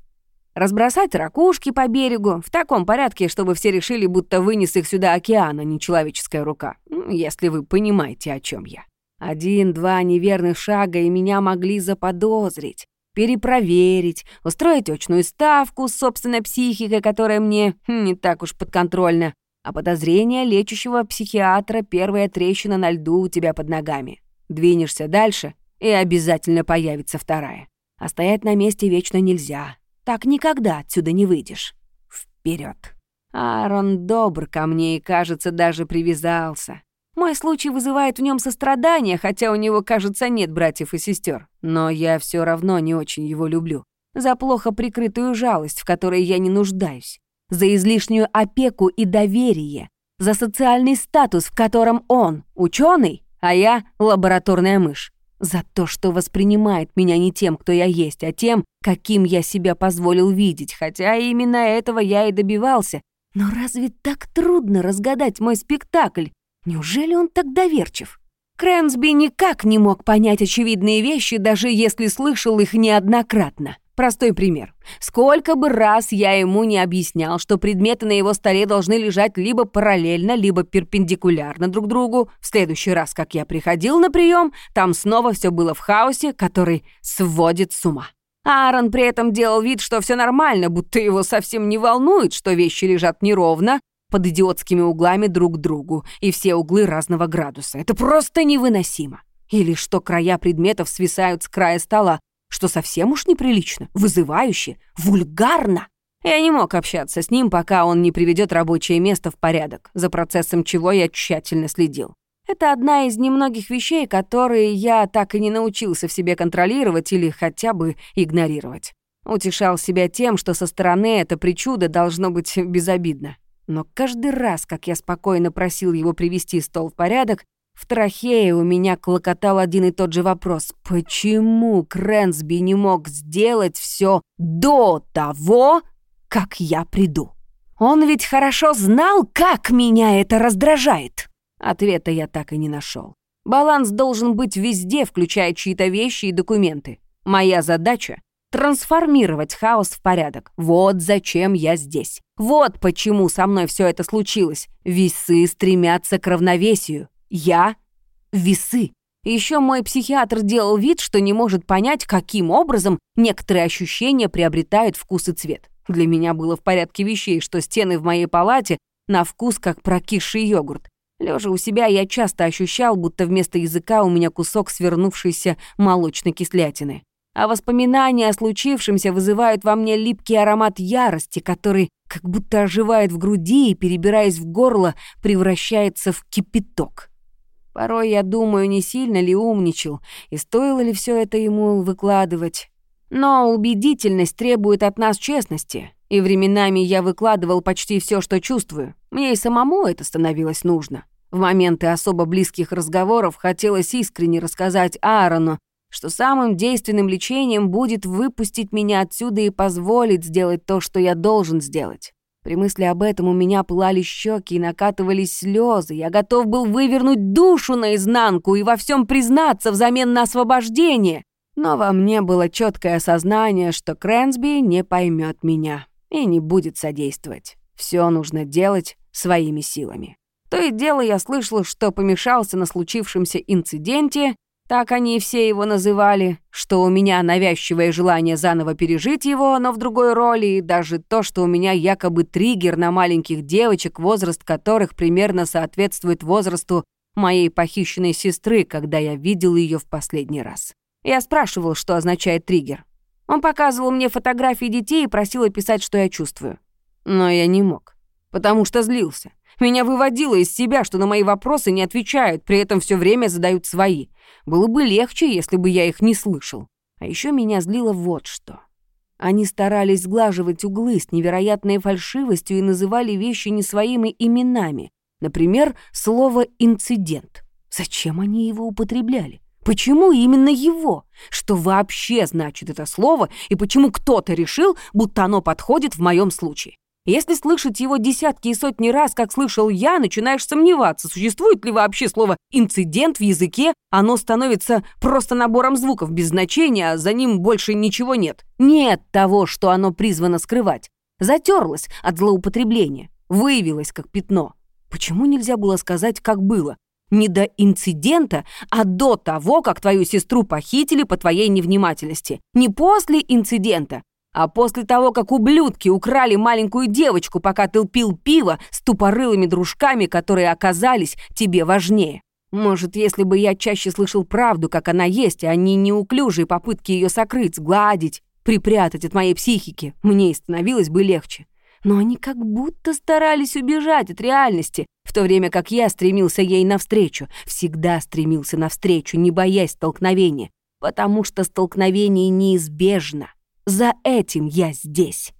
Разбросать ракушки по берегу в таком порядке, чтобы все решили, будто вынес их сюда океан, а не человеческая рука. Если вы понимаете, о чем я. Один-два неверных шага, и меня могли заподозрить, перепроверить, устроить очную ставку с собственной психикой, которая мне не так уж подконтрольна. А подозрение лечащего психиатра — первая трещина на льду у тебя под ногами. Двинешься дальше, и обязательно появится вторая. А стоять на месте вечно нельзя. Так никогда отсюда не выйдешь. Вперед. Аарон добр ко мне и, кажется, даже привязался. Мой случай вызывает в нем сострадание, хотя у него, кажется, нет братьев и сестер. Но я все равно не очень его люблю. За плохо прикрытую жалость, в которой я не нуждаюсь. За излишнюю опеку и доверие. За социальный статус, в котором он ученый, а я лабораторная мышь. За то, что воспринимает меня не тем, кто я есть, а тем, каким я себя позволил видеть, хотя именно этого я и добивался. Но разве так трудно разгадать мой спектакль? Неужели он так доверчив? Крэнсби никак не мог понять очевидные вещи, даже если слышал их неоднократно. Простой пример. Сколько бы раз я ему не объяснял, что предметы на его столе должны лежать либо параллельно, либо перпендикулярно друг другу, в следующий раз, как я приходил на прием, там снова все было в хаосе, который сводит с ума. Аарон при этом делал вид, что все нормально, будто его совсем не волнует, что вещи лежат неровно, под идиотскими углами друг к другу, и все углы разного градуса. Это просто невыносимо. Или что края предметов свисают с края стола, что совсем уж неприлично, вызывающе, вульгарно. Я не мог общаться с ним, пока он не приведет рабочее место в порядок, за процессом чего я тщательно следил. Это одна из немногих вещей, которые я так и не научился в себе контролировать или хотя бы игнорировать. Утешал себя тем, что со стороны это причуда должно быть безобидно. Но каждый раз, как я спокойно просил его привести стол в порядок, в трахее у меня клокотал один и тот же вопрос. Почему Крэнсби не мог сделать все до того, как я приду? Он ведь хорошо знал, как меня это раздражает. Ответа я так и не нашел. Баланс должен быть везде, включая чьи-то вещи и документы. Моя задача — трансформировать хаос в порядок. Вот зачем я здесь. Вот почему со мной все это случилось. Весы стремятся к равновесию. Я — весы. Еще мой психиатр делал вид, что не может понять, каким образом некоторые ощущения приобретают вкус и цвет. Для меня было в порядке вещей, что стены в моей палате на вкус как прокисший йогурт. Лежа у себя, я часто ощущал, будто вместо языка у меня кусок свернувшейся молочной кислятины. А воспоминания о случившемся вызывают во мне липкий аромат ярости, который как будто оживает в груди и, перебираясь в горло, превращается в кипяток. Порой я думаю, не сильно ли умничал, и стоило ли все это ему выкладывать. Но убедительность требует от нас честности, и временами я выкладывал почти все, что чувствую. Мне и самому это становилось нужно. В моменты особо близких разговоров хотелось искренне рассказать Аарону, что самым действенным лечением будет выпустить меня отсюда и позволить сделать то, что я должен сделать. При мысли об этом у меня пылали щеки и накатывались слезы. Я готов был вывернуть душу наизнанку и во всем признаться взамен на освобождение. Но во мне было четкое осознание, что Крэнсби не поймет меня и не будет содействовать. Все нужно делать своими силами. То и дело я слышала, что помешался на случившемся инциденте, так они все его называли, что у меня навязчивое желание заново пережить его, но в другой роли, и даже то, что у меня якобы триггер на маленьких девочек, возраст которых примерно соответствует возрасту моей похищенной сестры, когда я видел ее в последний раз. Я спрашивал, что означает триггер. Он показывал мне фотографии детей и просил описать, что я чувствую. Но я не мог, потому что злился. Меня выводило из себя, что на мои вопросы не отвечают, при этом все время задают свои. Было бы легче, если бы я их не слышал. А еще меня злило вот что. Они старались сглаживать углы с невероятной фальшивостью и называли вещи не своими именами. Например, слово «инцидент». Зачем они его употребляли? Почему именно его? Что вообще значит это слово и почему кто-то решил, будто оно подходит в моем случае? Если слышать его десятки и сотни раз, как слышал я, начинаешь сомневаться, существует ли вообще слово «инцидент» в языке, оно становится просто набором звуков без значения, а за ним больше ничего нет. Нет того, что оно призвано скрывать. Затерлось от злоупотребления, выявилось как пятно. Почему нельзя было сказать, как было? Не до инцидента, а до того, как твою сестру похитили по твоей невнимательности. Не после инцидента, а после того, как ублюдки украли маленькую девочку, пока ты пил пиво с тупорылыми дружками, которые оказались тебе важнее. Может, если бы я чаще слышал правду, как она есть, а не неуклюжие попытки ее сокрыть, сгладить, припрятать от моей психики, мне и становилось бы легче но они как будто старались убежать от реальности, в то время как я стремился ей навстречу, всегда стремился навстречу, не боясь столкновения, потому что столкновение неизбежно. За этим я здесь.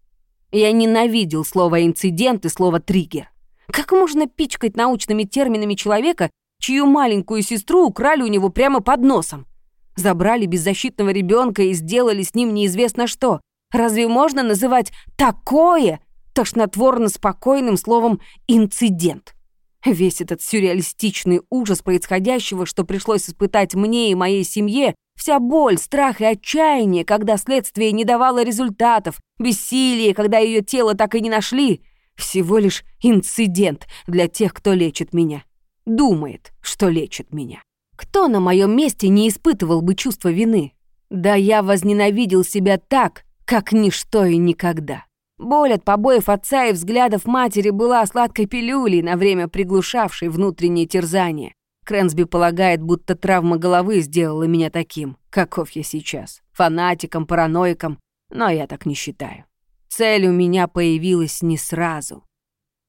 Я ненавидел слово «инцидент» и слово «триггер». Как можно пичкать научными терминами человека, чью маленькую сестру украли у него прямо под носом? Забрали беззащитного ребенка и сделали с ним неизвестно что. Разве можно называть такое тошнотворно спокойным словом «инцидент». Весь этот сюрреалистичный ужас происходящего, что пришлось испытать мне и моей семье, вся боль, страх и отчаяние, когда следствие не давало результатов, бессилие, когда ее тело так и не нашли, всего лишь инцидент для тех, кто лечит меня. Думает, что лечит меня. Кто на моем месте не испытывал бы чувства вины? Да я возненавидел себя так, как ничто и никогда. Боль от побоев отца и взглядов матери была сладкой пилюлей на время приглушавшей внутреннее терзание. Крэнсби полагает, будто травма головы сделала меня таким, каков я сейчас. Фанатиком, параноиком, но я так не считаю. Цель у меня появилась не сразу.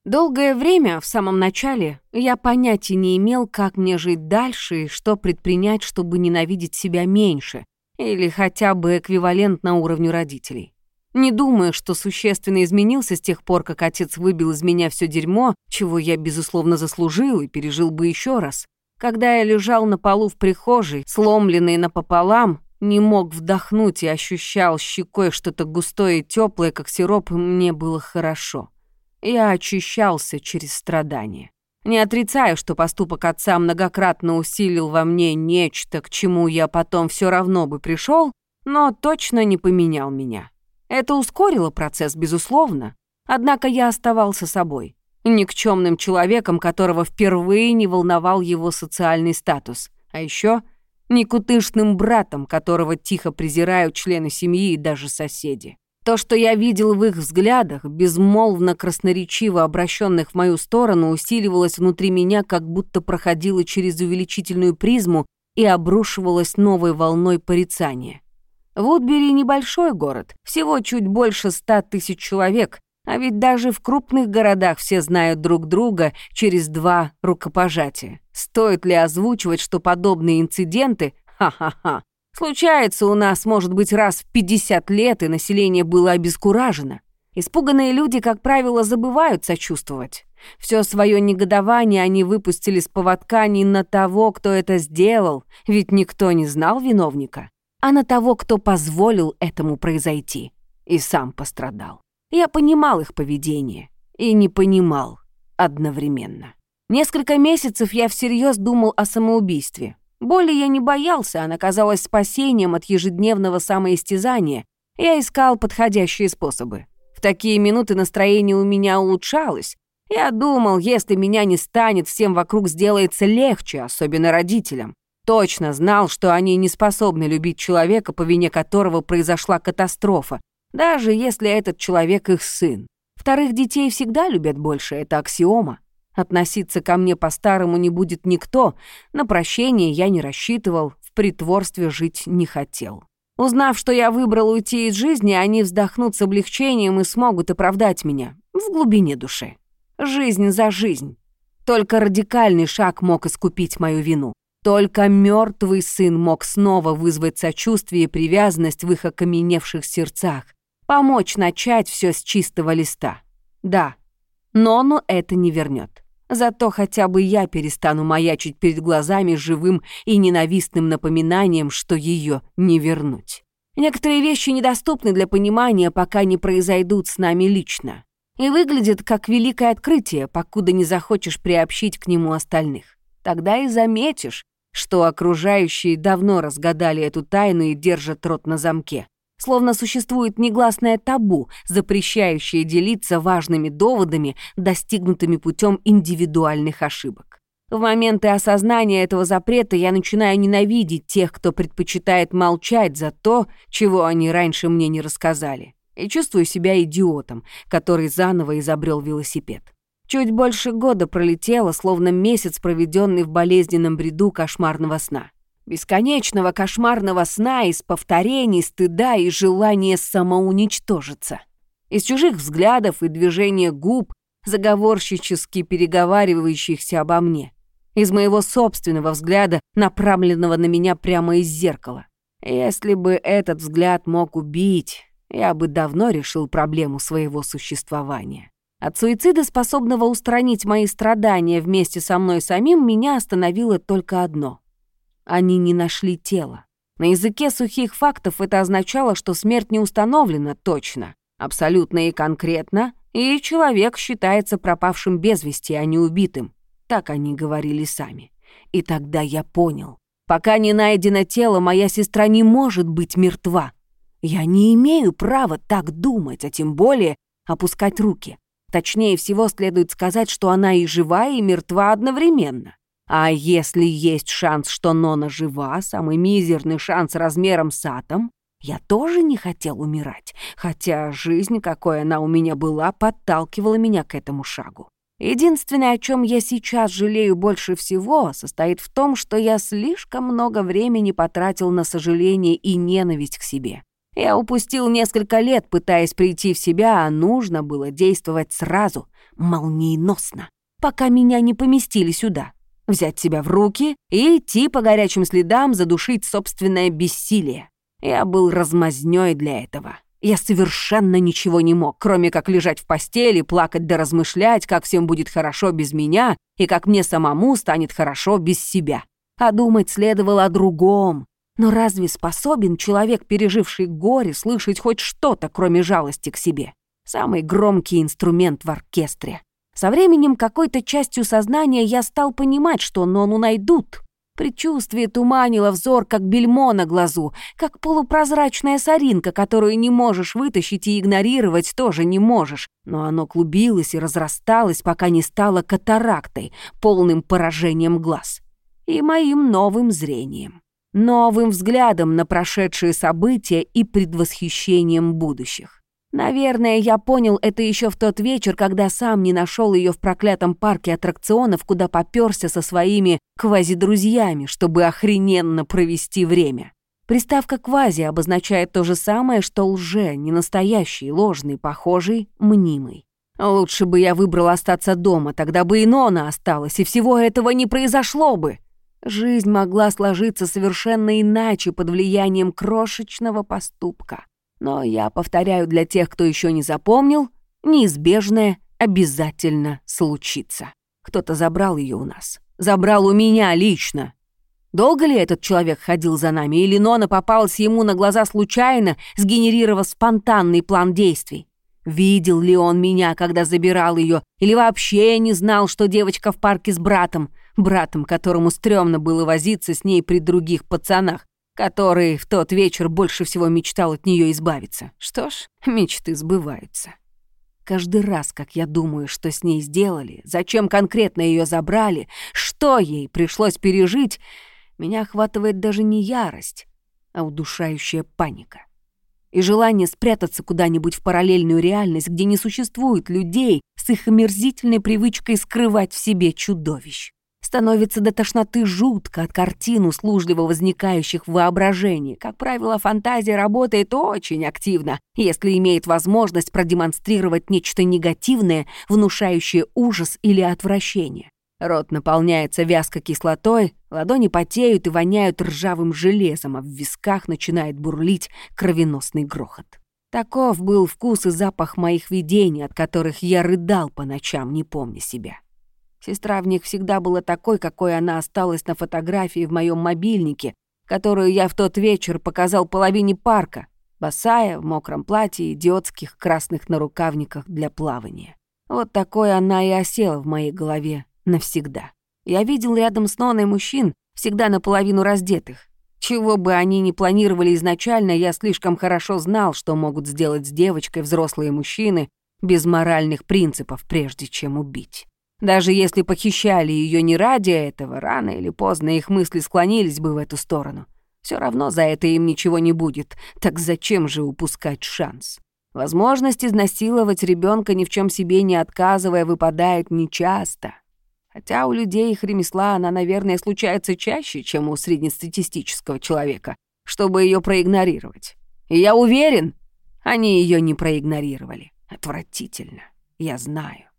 Долгое время, в самом начале, я понятия не имел, как мне жить дальше и что предпринять, чтобы ненавидеть себя меньше, или хотя бы эквивалентно уровню родителей. Не думаю, что существенно изменился с тех пор, как отец выбил из меня все дерьмо, чего я, безусловно, заслужил и пережил бы еще раз. Когда я лежал на полу в прихожей, сломленный напополам, не мог вдохнуть и ощущал щекой что-то густое и теплое, как сироп, мне было хорошо. Я очищался через страдания. Не отрицаю, что поступок отца многократно усилил во мне нечто, к чему я потом все равно бы пришел, но точно не поменял меня. Это ускорило процесс, безусловно. Однако я оставался собой. Никчемным человеком, которого впервые не волновал его социальный статус. А еще никутышным братом, которого тихо презирают члены семьи и даже соседи. То, что я видел в их взглядах, безмолвно красноречиво обращенных в мою сторону, усиливалось внутри меня, как будто проходило через увеличительную призму и обрушивалось новой волной порицания. Вудбери небольшой город, всего чуть больше ста тысяч человек, а ведь даже в крупных городах все знают друг друга через два рукопожатия. Стоит ли озвучивать, что подобные инциденты, ха-ха-ха, случаются у нас, может быть, раз в 50 лет, и население было обескуражено. Испуганные люди, как правило, забывают сочувствовать. Все свое негодование они выпустили с поводка не на того, кто это сделал, ведь никто не знал виновника а на того, кто позволил этому произойти и сам пострадал. Я понимал их поведение и не понимал одновременно. Несколько месяцев я всерьез думал о самоубийстве. Боли я не боялся, она казалась спасением от ежедневного самоистязания. Я искал подходящие способы. В такие минуты настроение у меня улучшалось. Я думал, если меня не станет, всем вокруг сделается легче, особенно родителям точно знал, что они не способны любить человека, по вине которого произошла катастрофа, даже если этот человек их сын. Вторых детей всегда любят больше, это аксиома. Относиться ко мне по-старому не будет никто, на прощение я не рассчитывал, в притворстве жить не хотел. Узнав, что я выбрал уйти из жизни, они вздохнут с облегчением и смогут оправдать меня в глубине души. Жизнь за жизнь. Только радикальный шаг мог искупить мою вину. Только мертвый сын мог снова вызвать сочувствие и привязанность в их окаменевших сердцах, помочь начать все с чистого листа. Да, Нону это не вернет. Зато хотя бы я перестану маячить перед глазами живым и ненавистным напоминанием, что ее не вернуть. Некоторые вещи недоступны для понимания, пока не произойдут с нами лично. И выглядят как великое открытие, покуда не захочешь приобщить к нему остальных. Тогда и заметишь, что окружающие давно разгадали эту тайну и держат рот на замке. Словно существует негласное табу, запрещающее делиться важными доводами, достигнутыми путем индивидуальных ошибок. В моменты осознания этого запрета я начинаю ненавидеть тех, кто предпочитает молчать за то, чего они раньше мне не рассказали, и чувствую себя идиотом, который заново изобрел велосипед. Чуть больше года пролетело, словно месяц, проведенный в болезненном бреду кошмарного сна. Бесконечного кошмарного сна из повторений, стыда и желания самоуничтожиться. Из чужих взглядов и движения губ, заговорщически переговаривающихся обо мне. Из моего собственного взгляда, направленного на меня прямо из зеркала. Если бы этот взгляд мог убить, я бы давно решил проблему своего существования. От суицида, способного устранить мои страдания вместе со мной самим, меня остановило только одно. Они не нашли тело. На языке сухих фактов это означало, что смерть не установлена точно, абсолютно и конкретно, и человек считается пропавшим без вести, а не убитым. Так они говорили сами. И тогда я понял. Пока не найдено тело, моя сестра не может быть мертва. Я не имею права так думать, а тем более опускать руки. Точнее всего следует сказать, что она и жива, и мертва одновременно. А если есть шанс, что Нона жива, самый мизерный шанс размером с атом, я тоже не хотел умирать, хотя жизнь, какой она у меня была, подталкивала меня к этому шагу. Единственное, о чем я сейчас жалею больше всего, состоит в том, что я слишком много времени потратил на сожаление и ненависть к себе. Я упустил несколько лет, пытаясь прийти в себя, а нужно было действовать сразу, молниеносно, пока меня не поместили сюда. Взять себя в руки и идти по горячим следам задушить собственное бессилие. Я был размазнёй для этого. Я совершенно ничего не мог, кроме как лежать в постели, плакать да размышлять, как всем будет хорошо без меня и как мне самому станет хорошо без себя. А думать следовало о другом. Но разве способен человек, переживший горе, слышать хоть что-то, кроме жалости к себе? Самый громкий инструмент в оркестре. Со временем какой-то частью сознания я стал понимать, что Нону найдут, Предчувствие туманило взор, как бельмо на глазу, как полупрозрачная соринка, которую не можешь вытащить и игнорировать тоже не можешь. Но оно клубилось и разрасталось, пока не стало катарактой, полным поражением глаз. И моим новым зрением. Новым взглядом на прошедшие события и предвосхищением будущих. Наверное, я понял это еще в тот вечер, когда сам не нашел ее в проклятом парке аттракционов, куда попёрся со своими квази-друзьями, чтобы охрененно провести время. Приставка «квази» обозначает то же самое, что лже, не настоящий, ложный, похожий, мнимый. Лучше бы я выбрал остаться дома, тогда бы и Нона осталась, и всего этого не произошло бы. Жизнь могла сложиться совершенно иначе под влиянием крошечного поступка. Но я повторяю для тех, кто еще не запомнил, неизбежное обязательно случится. Кто-то забрал ее у нас. Забрал у меня лично. Долго ли этот человек ходил за нами, или Нона попалась ему на глаза случайно, сгенерировав спонтанный план действий? Видел ли он меня, когда забирал ее, или вообще не знал, что девочка в парке с братом, братом, которому стрёмно было возиться с ней при других пацанах, который в тот вечер больше всего мечтал от нее избавиться. Что ж, мечты сбываются. Каждый раз, как я думаю, что с ней сделали, зачем конкретно ее забрали, что ей пришлось пережить, меня охватывает даже не ярость, а удушающая паника. И желание спрятаться куда-нибудь в параллельную реальность, где не существует людей с их омерзительной привычкой скрывать в себе чудовищ. Становится до тошноты жутко от картин, услужливо возникающих в воображении. Как правило, фантазия работает очень активно, если имеет возможность продемонстрировать нечто негативное, внушающее ужас или отвращение. Рот наполняется вязкой кислотой, ладони потеют и воняют ржавым железом, а в висках начинает бурлить кровеносный грохот. Таков был вкус и запах моих видений, от которых я рыдал по ночам, не помня себя. Сестра в них всегда была такой, какой она осталась на фотографии в моем мобильнике, которую я в тот вечер показал половине парка, босая, в мокром платье, идиотских красных нарукавниках для плавания. Вот такой она и осела в моей голове навсегда. Я видел рядом с Ноной мужчин, всегда наполовину раздетых. Чего бы они ни планировали изначально, я слишком хорошо знал, что могут сделать с девочкой взрослые мужчины без моральных принципов, прежде чем убить. Даже если похищали ее не ради этого, рано или поздно их мысли склонились бы в эту сторону. Все равно за это им ничего не будет, так зачем же упускать шанс? Возможность изнасиловать ребенка ни в чем себе не отказывая выпадает нечасто. Хотя у людей их ремесла она, наверное, случается чаще, чем у среднестатистического человека, чтобы ее проигнорировать. И я уверен, они ее не проигнорировали. Отвратительно, я знаю.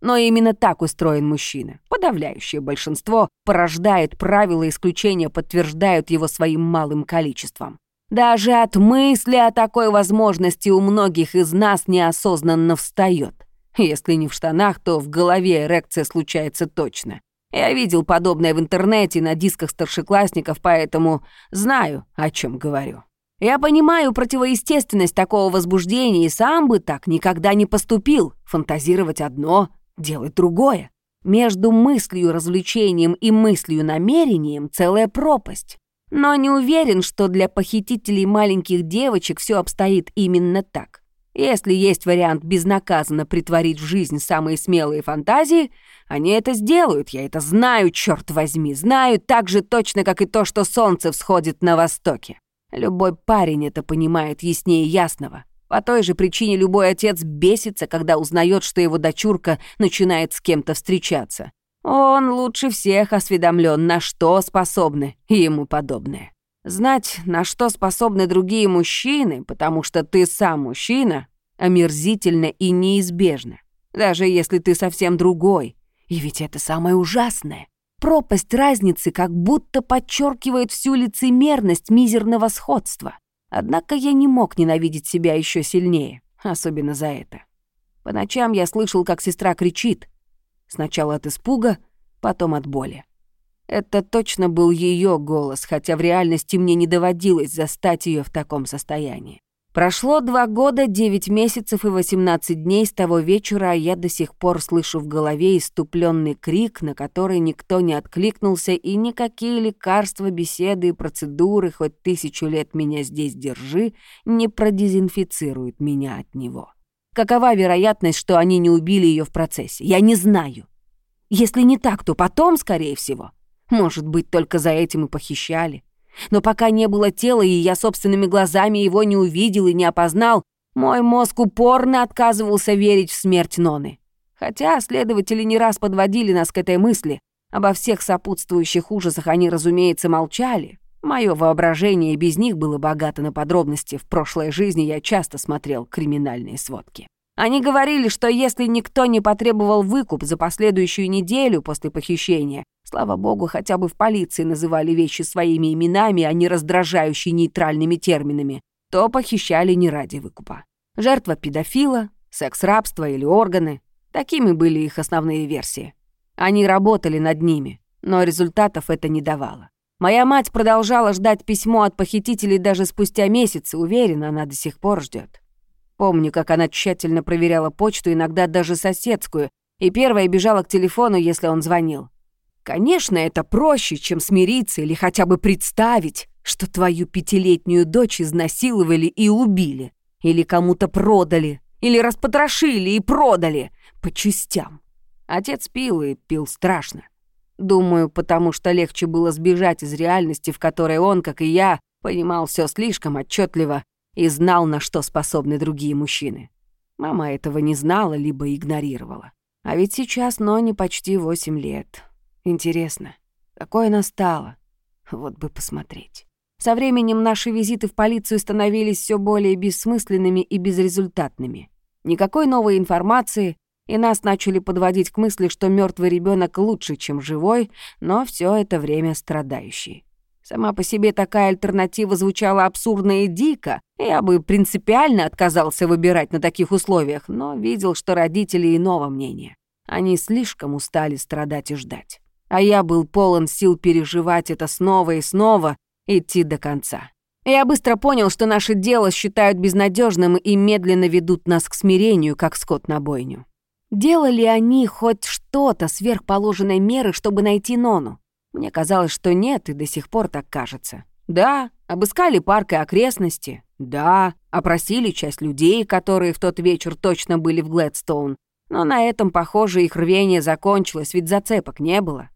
Но именно так устроен мужчина. Подавляющее большинство порождает правила исключения, подтверждают его своим малым количеством. Даже от мысли о такой возможности у многих из нас неосознанно встает. Если не в штанах, то в голове эрекция случается точно. Я видел подобное в интернете на дисках старшеклассников, поэтому знаю, о чем говорю. Я понимаю противоестественность такого возбуждения и сам бы так никогда не поступил. Фантазировать одно, делать другое. Между мыслью развлечением и мыслью намерением целая пропасть. Но не уверен, что для похитителей маленьких девочек все обстоит именно так. Если есть вариант безнаказанно притворить в жизнь самые смелые фантазии, они это сделают, я это знаю, черт возьми, знаю так же точно, как и то, что солнце всходит на востоке. Любой парень это понимает яснее ясного. По той же причине любой отец бесится, когда узнает, что его дочурка начинает с кем-то встречаться. Он лучше всех осведомлен, на что способны и ему подобное. Знать, на что способны другие мужчины, потому что ты сам мужчина, омерзительно и неизбежно. Даже если ты совсем другой. И ведь это самое ужасное. Пропасть разницы как будто подчеркивает всю лицемерность мизерного сходства. Однако я не мог ненавидеть себя еще сильнее, особенно за это. По ночам я слышал, как сестра кричит. Сначала от испуга, потом от боли. Это точно был ее голос, хотя в реальности мне не доводилось застать ее в таком состоянии. Прошло два года, девять месяцев и восемнадцать дней с того вечера, а я до сих пор слышу в голове иступленный крик, на который никто не откликнулся, и никакие лекарства, беседы и процедуры, хоть тысячу лет меня здесь держи, не продезинфицируют меня от него. Какова вероятность, что они не убили ее в процессе? Я не знаю. Если не так, то потом, скорее всего. Может быть, только за этим и похищали. Но пока не было тела, и я собственными глазами его не увидел и не опознал, мой мозг упорно отказывался верить в смерть Ноны. Хотя следователи не раз подводили нас к этой мысли. Обо всех сопутствующих ужасах они, разумеется, молчали. Мое воображение без них было богато на подробности. В прошлой жизни я часто смотрел криминальные сводки. Они говорили, что если никто не потребовал выкуп за последующую неделю после похищения, слава богу, хотя бы в полиции называли вещи своими именами, а не раздражающими нейтральными терминами, то похищали не ради выкупа. Жертва педофила, секс-рабство или органы — такими были их основные версии. Они работали над ними, но результатов это не давало. Моя мать продолжала ждать письмо от похитителей даже спустя месяцы, уверена, она до сих пор ждет. Помню, как она тщательно проверяла почту, иногда даже соседскую, и первая бежала к телефону, если он звонил. Конечно, это проще, чем смириться или хотя бы представить, что твою пятилетнюю дочь изнасиловали и убили, или кому-то продали, или распотрошили и продали по частям. Отец пил и пил страшно. Думаю, потому что легче было сбежать из реальности, в которой он, как и я, понимал все слишком отчетливо и знал, на что способны другие мужчины. Мама этого не знала, либо игнорировала. А ведь сейчас Ноне почти восемь лет. Интересно, какой она стала? Вот бы посмотреть. Со временем наши визиты в полицию становились все более бессмысленными и безрезультатными. Никакой новой информации, и нас начали подводить к мысли, что мертвый ребенок лучше, чем живой, но все это время страдающий. Сама по себе такая альтернатива звучала абсурдно и дико, я бы принципиально отказался выбирать на таких условиях, но видел, что родители иного мнения. Они слишком устали страдать и ждать. А я был полон сил переживать это снова и снова, идти до конца. Я быстро понял, что наше дело считают безнадежным и медленно ведут нас к смирению, как скот на бойню. Делали они хоть что-то сверхположенной меры, чтобы найти Нону? Мне казалось, что нет, и до сих пор так кажется. Да, обыскали парк и окрестности. Да, опросили часть людей, которые в тот вечер точно были в Глэдстоун. Но на этом, похоже, их рвение закончилось, ведь зацепок не было.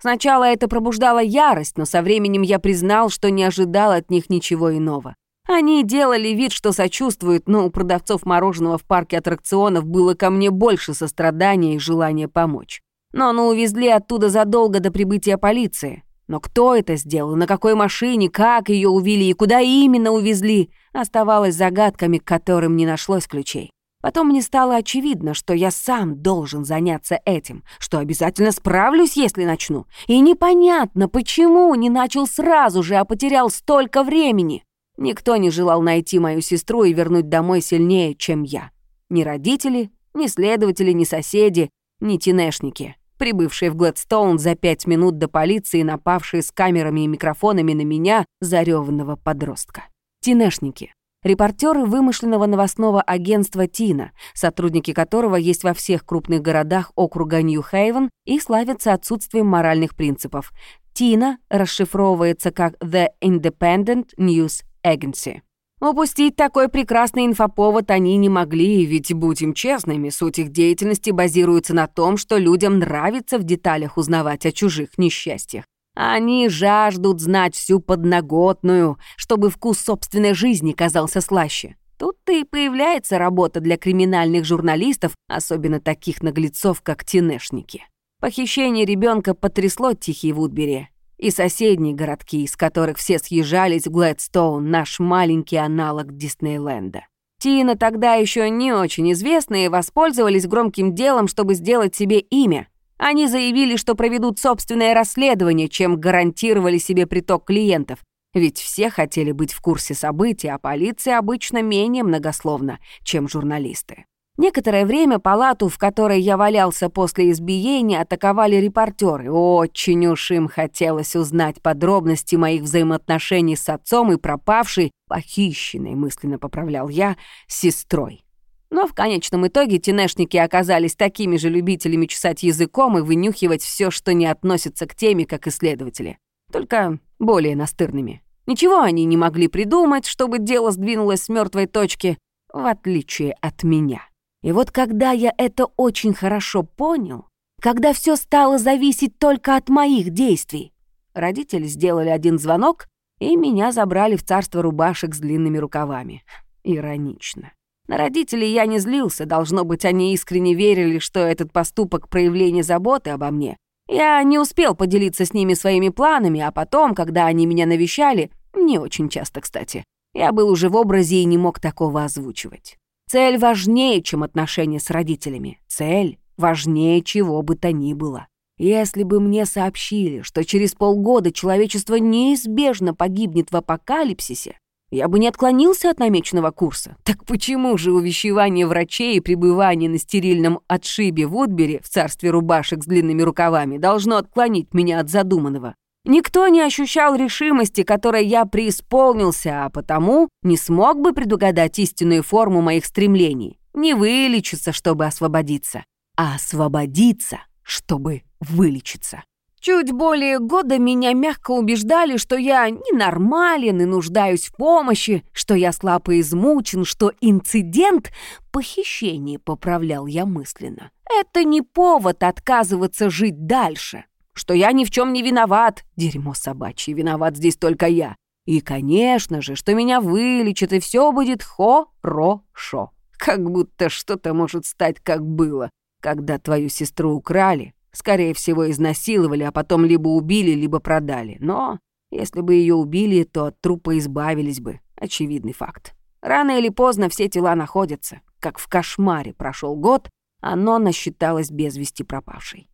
Сначала это пробуждало ярость, но со временем я признал, что не ожидал от них ничего иного. Они делали вид, что сочувствуют, но у продавцов мороженого в парке аттракционов было ко мне больше сострадания и желания помочь. Нону увезли оттуда задолго до прибытия полиции. Но кто это сделал, на какой машине, как ее увели и куда именно увезли, оставалось загадками, к которым не нашлось ключей. Потом мне стало очевидно, что я сам должен заняться этим, что обязательно справлюсь, если начну. И непонятно, почему не начал сразу же, а потерял столько времени. Никто не желал найти мою сестру и вернуть домой сильнее, чем я. Ни родители, ни следователи, ни соседи, ни тинешники прибывшие в Гладстоун за пять минут до полиции, напавшие с камерами и микрофонами на меня, зареванного подростка. Тинешники. Репортеры вымышленного новостного агентства «Тина», сотрудники которого есть во всех крупных городах округа Нью-Хейвен и славятся отсутствием моральных принципов. «Тина» расшифровывается как «The Independent News Agency». Упустить такой прекрасный инфоповод они не могли, ведь, будем честными, суть их деятельности базируется на том, что людям нравится в деталях узнавать о чужих несчастьях. Они жаждут знать всю подноготную, чтобы вкус собственной жизни казался слаще. Тут-то и появляется работа для криминальных журналистов, особенно таких наглецов, как тенешники. Похищение ребенка потрясло Тихий Вудбери и соседние городки, из которых все съезжались в Глэдстоун, наш маленький аналог Диснейленда. Тина, тогда еще не очень известные, воспользовались громким делом, чтобы сделать себе имя. Они заявили, что проведут собственное расследование, чем гарантировали себе приток клиентов. Ведь все хотели быть в курсе событий, а полиция обычно менее многословна, чем журналисты. Некоторое время палату, в которой я валялся после избиения, атаковали репортеры. Очень уж им хотелось узнать подробности моих взаимоотношений с отцом и пропавшей, похищенной, мысленно поправлял я, сестрой. Но в конечном итоге тенешники оказались такими же любителями чесать языком и вынюхивать все, что не относится к теме, как исследователи. Только более настырными. Ничего они не могли придумать, чтобы дело сдвинулось с мертвой точки, в отличие от меня. И вот когда я это очень хорошо понял, когда все стало зависеть только от моих действий, родители сделали один звонок, и меня забрали в царство рубашек с длинными рукавами. Иронично. На родителей я не злился, должно быть, они искренне верили, что этот поступок — проявление заботы обо мне. Я не успел поделиться с ними своими планами, а потом, когда они меня навещали, не очень часто, кстати, я был уже в образе и не мог такого озвучивать. Цель важнее, чем отношения с родителями. Цель важнее чего бы то ни было. Если бы мне сообщили, что через полгода человечество неизбежно погибнет в апокалипсисе, я бы не отклонился от намеченного курса. Так почему же увещевание врачей и пребывание на стерильном отшибе в Удбере в царстве рубашек с длинными рукавами должно отклонить меня от задуманного? Никто не ощущал решимости, которой я преисполнился, а потому не смог бы предугадать истинную форму моих стремлений. Не вылечиться, чтобы освободиться, а освободиться, чтобы вылечиться. Чуть более года меня мягко убеждали, что я ненормален и нуждаюсь в помощи, что я слаб и измучен, что инцидент — похищение, поправлял я мысленно. Это не повод отказываться жить дальше что я ни в чем не виноват. Дерьмо собачье, виноват здесь только я. И, конечно же, что меня вылечат, и все будет хорошо. Как будто что-то может стать, как было, когда твою сестру украли, скорее всего, изнасиловали, а потом либо убили, либо продали. Но если бы ее убили, то от трупа избавились бы. Очевидный факт. Рано или поздно все тела находятся. Как в кошмаре прошел год, а Нонна считалась без вести пропавшей.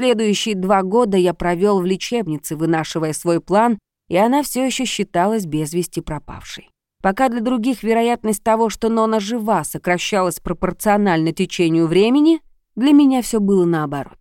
Следующие два года я провел в лечебнице, вынашивая свой план, и она все еще считалась без вести пропавшей. Пока для других вероятность того, что Нона жива, сокращалась пропорционально течению времени, для меня все было наоборот.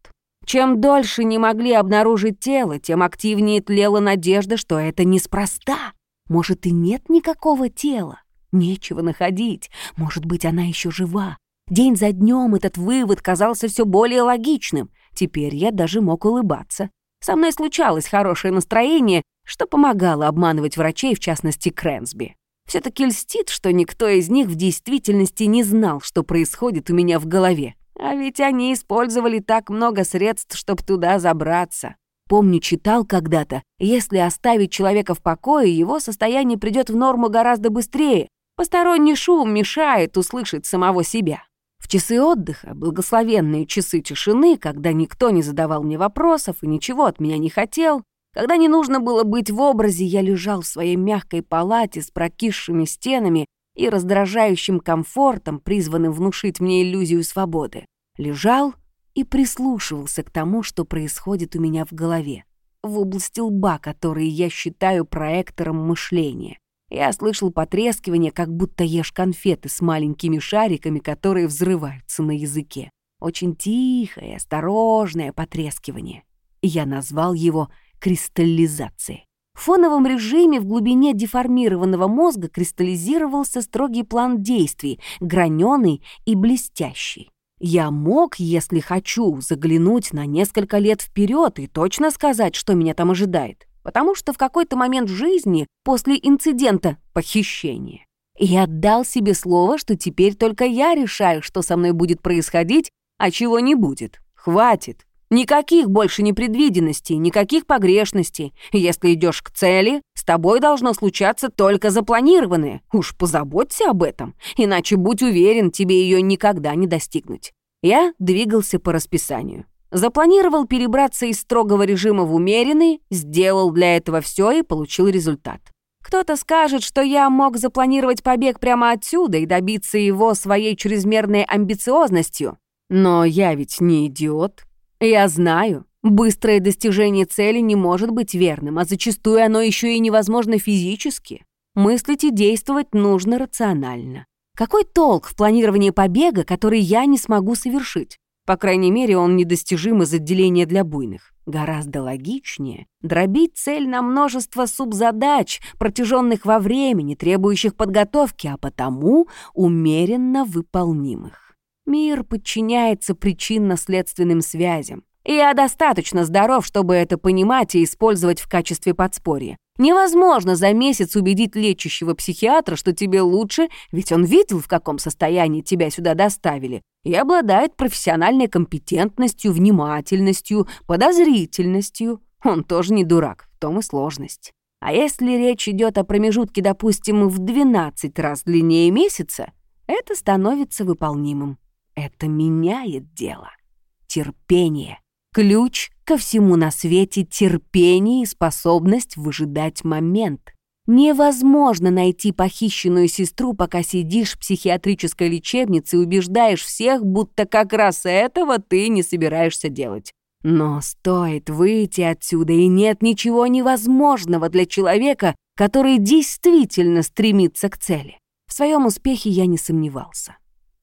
Чем дольше не могли обнаружить тело, тем активнее тлела надежда, что это неспроста. Может, и нет никакого тела. Нечего находить. Может быть, она еще жива. День за днем этот вывод казался все более логичным. Теперь я даже мог улыбаться. Со мной случалось хорошее настроение, что помогало обманывать врачей, в частности, Крэнсби. все таки льстит, что никто из них в действительности не знал, что происходит у меня в голове. А ведь они использовали так много средств, чтобы туда забраться. Помню, читал когда-то, если оставить человека в покое, его состояние придет в норму гораздо быстрее. Посторонний шум мешает услышать самого себя. Часы отдыха, благословенные часы тишины, когда никто не задавал мне вопросов и ничего от меня не хотел, когда не нужно было быть в образе, я лежал в своей мягкой палате с прокисшими стенами и раздражающим комфортом, призванным внушить мне иллюзию свободы. Лежал и прислушивался к тому, что происходит у меня в голове, в области лба, который я считаю проектором мышления. Я слышал потрескивание, как будто ешь конфеты с маленькими шариками, которые взрываются на языке. Очень тихое, осторожное потрескивание. Я назвал его кристаллизацией. В фоновом режиме в глубине деформированного мозга кристаллизировался строгий план действий, граненый и блестящий. Я мог, если хочу, заглянуть на несколько лет вперед и точно сказать, что меня там ожидает потому что в какой-то момент жизни, после инцидента похищения, я отдал себе слово, что теперь только я решаю, что со мной будет происходить, а чего не будет. Хватит. Никаких больше непредвиденностей, никаких погрешностей. Если идешь к цели, с тобой должно случаться только запланированное. Уж позаботься об этом, иначе будь уверен, тебе ее никогда не достигнуть. Я двигался по расписанию. Запланировал перебраться из строгого режима в умеренный, сделал для этого все и получил результат. Кто-то скажет, что я мог запланировать побег прямо отсюда и добиться его своей чрезмерной амбициозностью. Но я ведь не идиот. Я знаю, быстрое достижение цели не может быть верным, а зачастую оно еще и невозможно физически. Мыслить и действовать нужно рационально. Какой толк в планировании побега, который я не смогу совершить? По крайней мере, он недостижим из отделения для буйных. Гораздо логичнее дробить цель на множество субзадач, протяженных во времени, требующих подготовки, а потому умеренно выполнимых. Мир подчиняется причинно-следственным связям. Я достаточно здоров, чтобы это понимать и использовать в качестве подспорья. Невозможно за месяц убедить лечащего психиатра, что тебе лучше, ведь он видел, в каком состоянии тебя сюда доставили, и обладает профессиональной компетентностью, внимательностью, подозрительностью. Он тоже не дурак, в том и сложность. А если речь идет о промежутке, допустим, в 12 раз длиннее месяца, это становится выполнимым. Это меняет дело. Терпение. Ключ ко всему на свете — терпение и способность выжидать момент. Невозможно найти похищенную сестру, пока сидишь в психиатрической лечебнице и убеждаешь всех, будто как раз этого ты не собираешься делать. Но стоит выйти отсюда, и нет ничего невозможного для человека, который действительно стремится к цели. В своем успехе я не сомневался.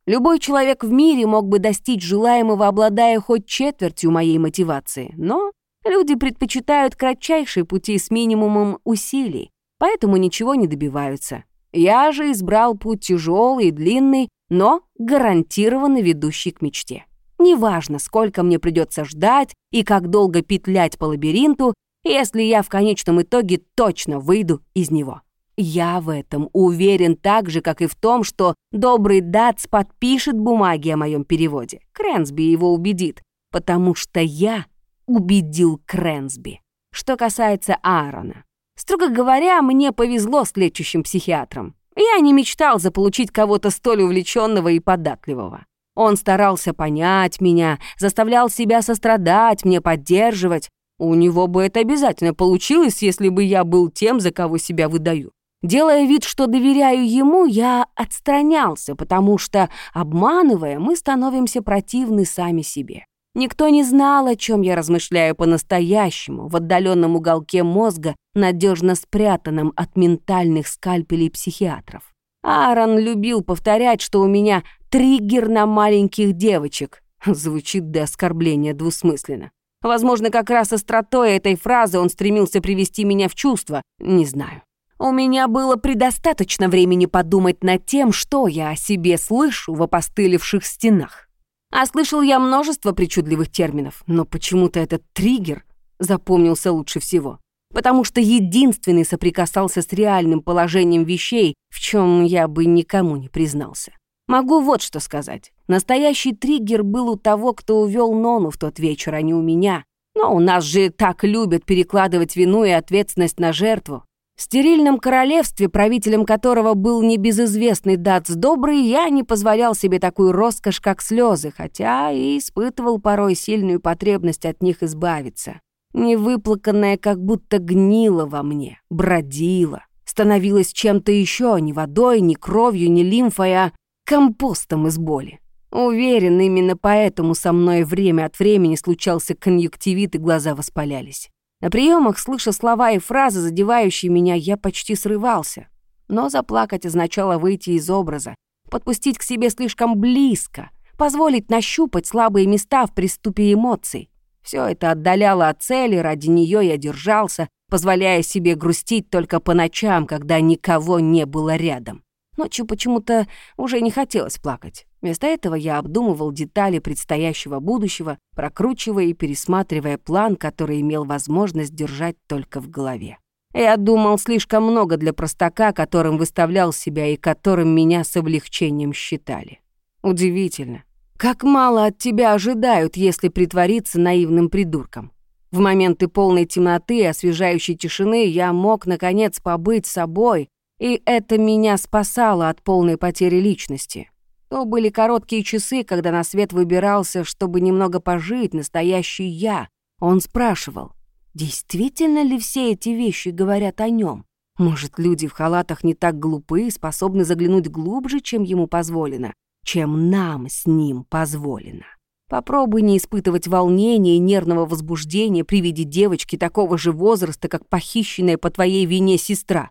Любой человек в мире мог бы достичь желаемого, обладая хоть четвертью моей мотивации, но люди предпочитают кратчайшие пути с минимумом усилий, поэтому ничего не добиваются. Я же избрал путь тяжелый и длинный, но гарантированно ведущий к мечте. Неважно, сколько мне придется ждать и как долго петлять по лабиринту, если я в конечном итоге точно выйду из него. Я в этом уверен так же, как и в том, что добрый Дац подпишет бумаги о моем переводе. Крэнсби его убедит, потому что я убедил Крэнсби. Что касается Аарона. Строго говоря, мне повезло с лечащим психиатром. Я не мечтал заполучить кого-то столь увлеченного и податливого. Он старался понять меня, заставлял себя сострадать, мне поддерживать. У него бы это обязательно получилось, если бы я был тем, за кого себя выдаю. Делая вид, что доверяю ему, я отстранялся, потому что, обманывая, мы становимся противны сами себе. Никто не знал, о чем я размышляю по-настоящему, в отдаленном уголке мозга, надежно спрятанном от ментальных скальпелей психиатров. Аарон любил повторять, что у меня триггер на маленьких девочек. Звучит до оскорбления двусмысленно. Возможно, как раз остротой этой фразы он стремился привести меня в чувство, не знаю. У меня было предостаточно времени подумать над тем, что я о себе слышу в опостылевших стенах. А слышал я множество причудливых терминов, но почему-то этот триггер запомнился лучше всего. Потому что единственный соприкасался с реальным положением вещей, в чем я бы никому не признался. Могу вот что сказать. Настоящий триггер был у того, кто увел Нону в тот вечер, а не у меня. Но у нас же так любят перекладывать вину и ответственность на жертву. В стерильном королевстве, правителем которого был небезызвестный Дац Добрый, я не позволял себе такую роскошь, как слезы, хотя и испытывал порой сильную потребность от них избавиться. Невыплаканная как будто гнила во мне, бродила, становилась чем-то еще, ни водой, ни кровью, ни лимфой, а компостом из боли. Уверен, именно поэтому со мной время от времени случался конъюнктивит и глаза воспалялись. На приемах, слыша слова и фразы, задевающие меня, я почти срывался. Но заплакать означало выйти из образа, подпустить к себе слишком близко, позволить нащупать слабые места в приступе эмоций. Все это отдаляло от цели, ради нее я держался, позволяя себе грустить только по ночам, когда никого не было рядом. Ночью почему-то уже не хотелось плакать. Вместо этого я обдумывал детали предстоящего будущего, прокручивая и пересматривая план, который имел возможность держать только в голове. Я думал слишком много для простака, которым выставлял себя и которым меня с облегчением считали. Удивительно. Как мало от тебя ожидают, если притвориться наивным придурком. В моменты полной темноты и освежающей тишины я мог, наконец, побыть собой, и это меня спасало от полной потери личности. То были короткие часы, когда на свет выбирался, чтобы немного пожить, настоящий я. Он спрашивал, действительно ли все эти вещи говорят о нем? Может, люди в халатах не так глупы и способны заглянуть глубже, чем ему позволено, чем нам с ним позволено. Попробуй не испытывать волнения и нервного возбуждения при виде девочки такого же возраста, как похищенная по твоей вине сестра,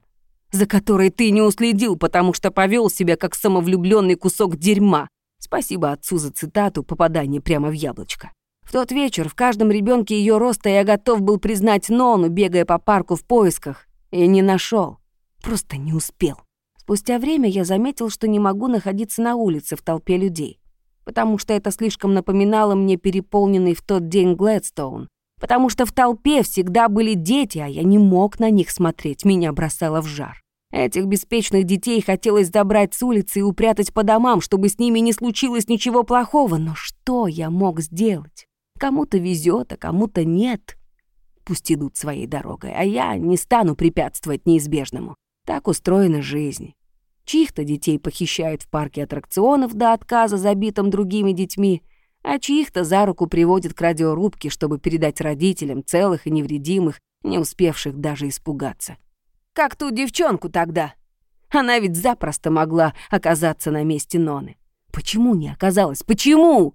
за которой ты не уследил, потому что повел себя как самовлюбленный кусок дерьма. Спасибо отцу за цитату «Попадание прямо в яблочко». В тот вечер в каждом ребенке ее роста я готов был признать Нону, бегая по парку в поисках, и не нашел, Просто не успел. Спустя время я заметил, что не могу находиться на улице в толпе людей потому что это слишком напоминало мне переполненный в тот день Глэдстоун, потому что в толпе всегда были дети, а я не мог на них смотреть, меня бросало в жар. Этих беспечных детей хотелось добрать с улицы и упрятать по домам, чтобы с ними не случилось ничего плохого, но что я мог сделать? Кому-то везет, а кому-то нет. Пусть идут своей дорогой, а я не стану препятствовать неизбежному. Так устроена жизнь. Чьих-то детей похищают в парке аттракционов до отказа, забитым другими детьми, а чьих-то за руку приводят к радиорубке, чтобы передать родителям целых и невредимых, не успевших даже испугаться. Как ту девчонку тогда. Она ведь запросто могла оказаться на месте Ноны. Почему не оказалась? Почему?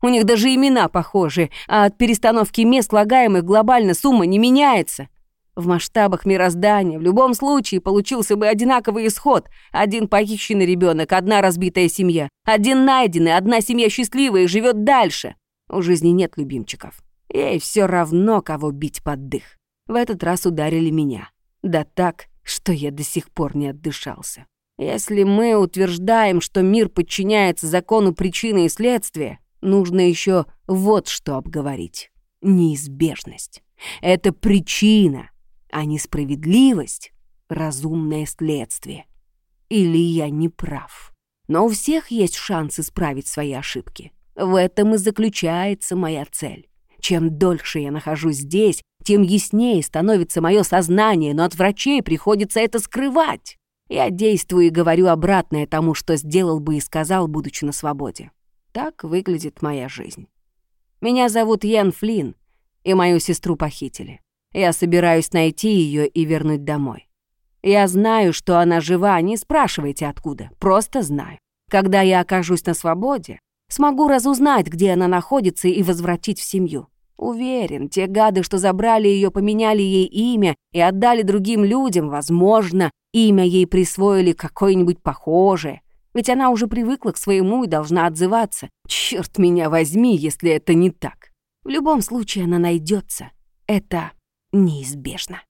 У них даже имена похожи, а от перестановки мест слагаемых глобально сумма не меняется. В масштабах мироздания в любом случае получился бы одинаковый исход. Один похищенный ребенок, одна разбитая семья. Один найденный, одна семья счастливая и живет дальше. У жизни нет любимчиков. Ей все равно, кого бить под дых. В этот раз ударили меня. Да так, что я до сих пор не отдышался. Если мы утверждаем, что мир подчиняется закону причины и следствия, нужно еще вот что обговорить. Неизбежность. Это причина, а несправедливость — разумное следствие. Или я не прав? Но у всех есть шанс исправить свои ошибки. В этом и заключается моя цель. Чем дольше я нахожусь здесь, тем яснее становится мое сознание, но от врачей приходится это скрывать. Я действую и говорю обратное тому, что сделал бы и сказал, будучи на свободе. Так выглядит моя жизнь. Меня зовут Ян Флинн, и мою сестру похитили. Я собираюсь найти ее и вернуть домой. Я знаю, что она жива, не спрашивайте откуда, просто знаю. Когда я окажусь на свободе, смогу разузнать, где она находится и возвратить в семью. Уверен, те гады, что забрали ее, поменяли ей имя и отдали другим людям, возможно, имя ей присвоили какое-нибудь похожее. Ведь она уже привыкла к своему и должна отзываться. Черт меня возьми, если это не так. В любом случае она найдется. Это неизбежно.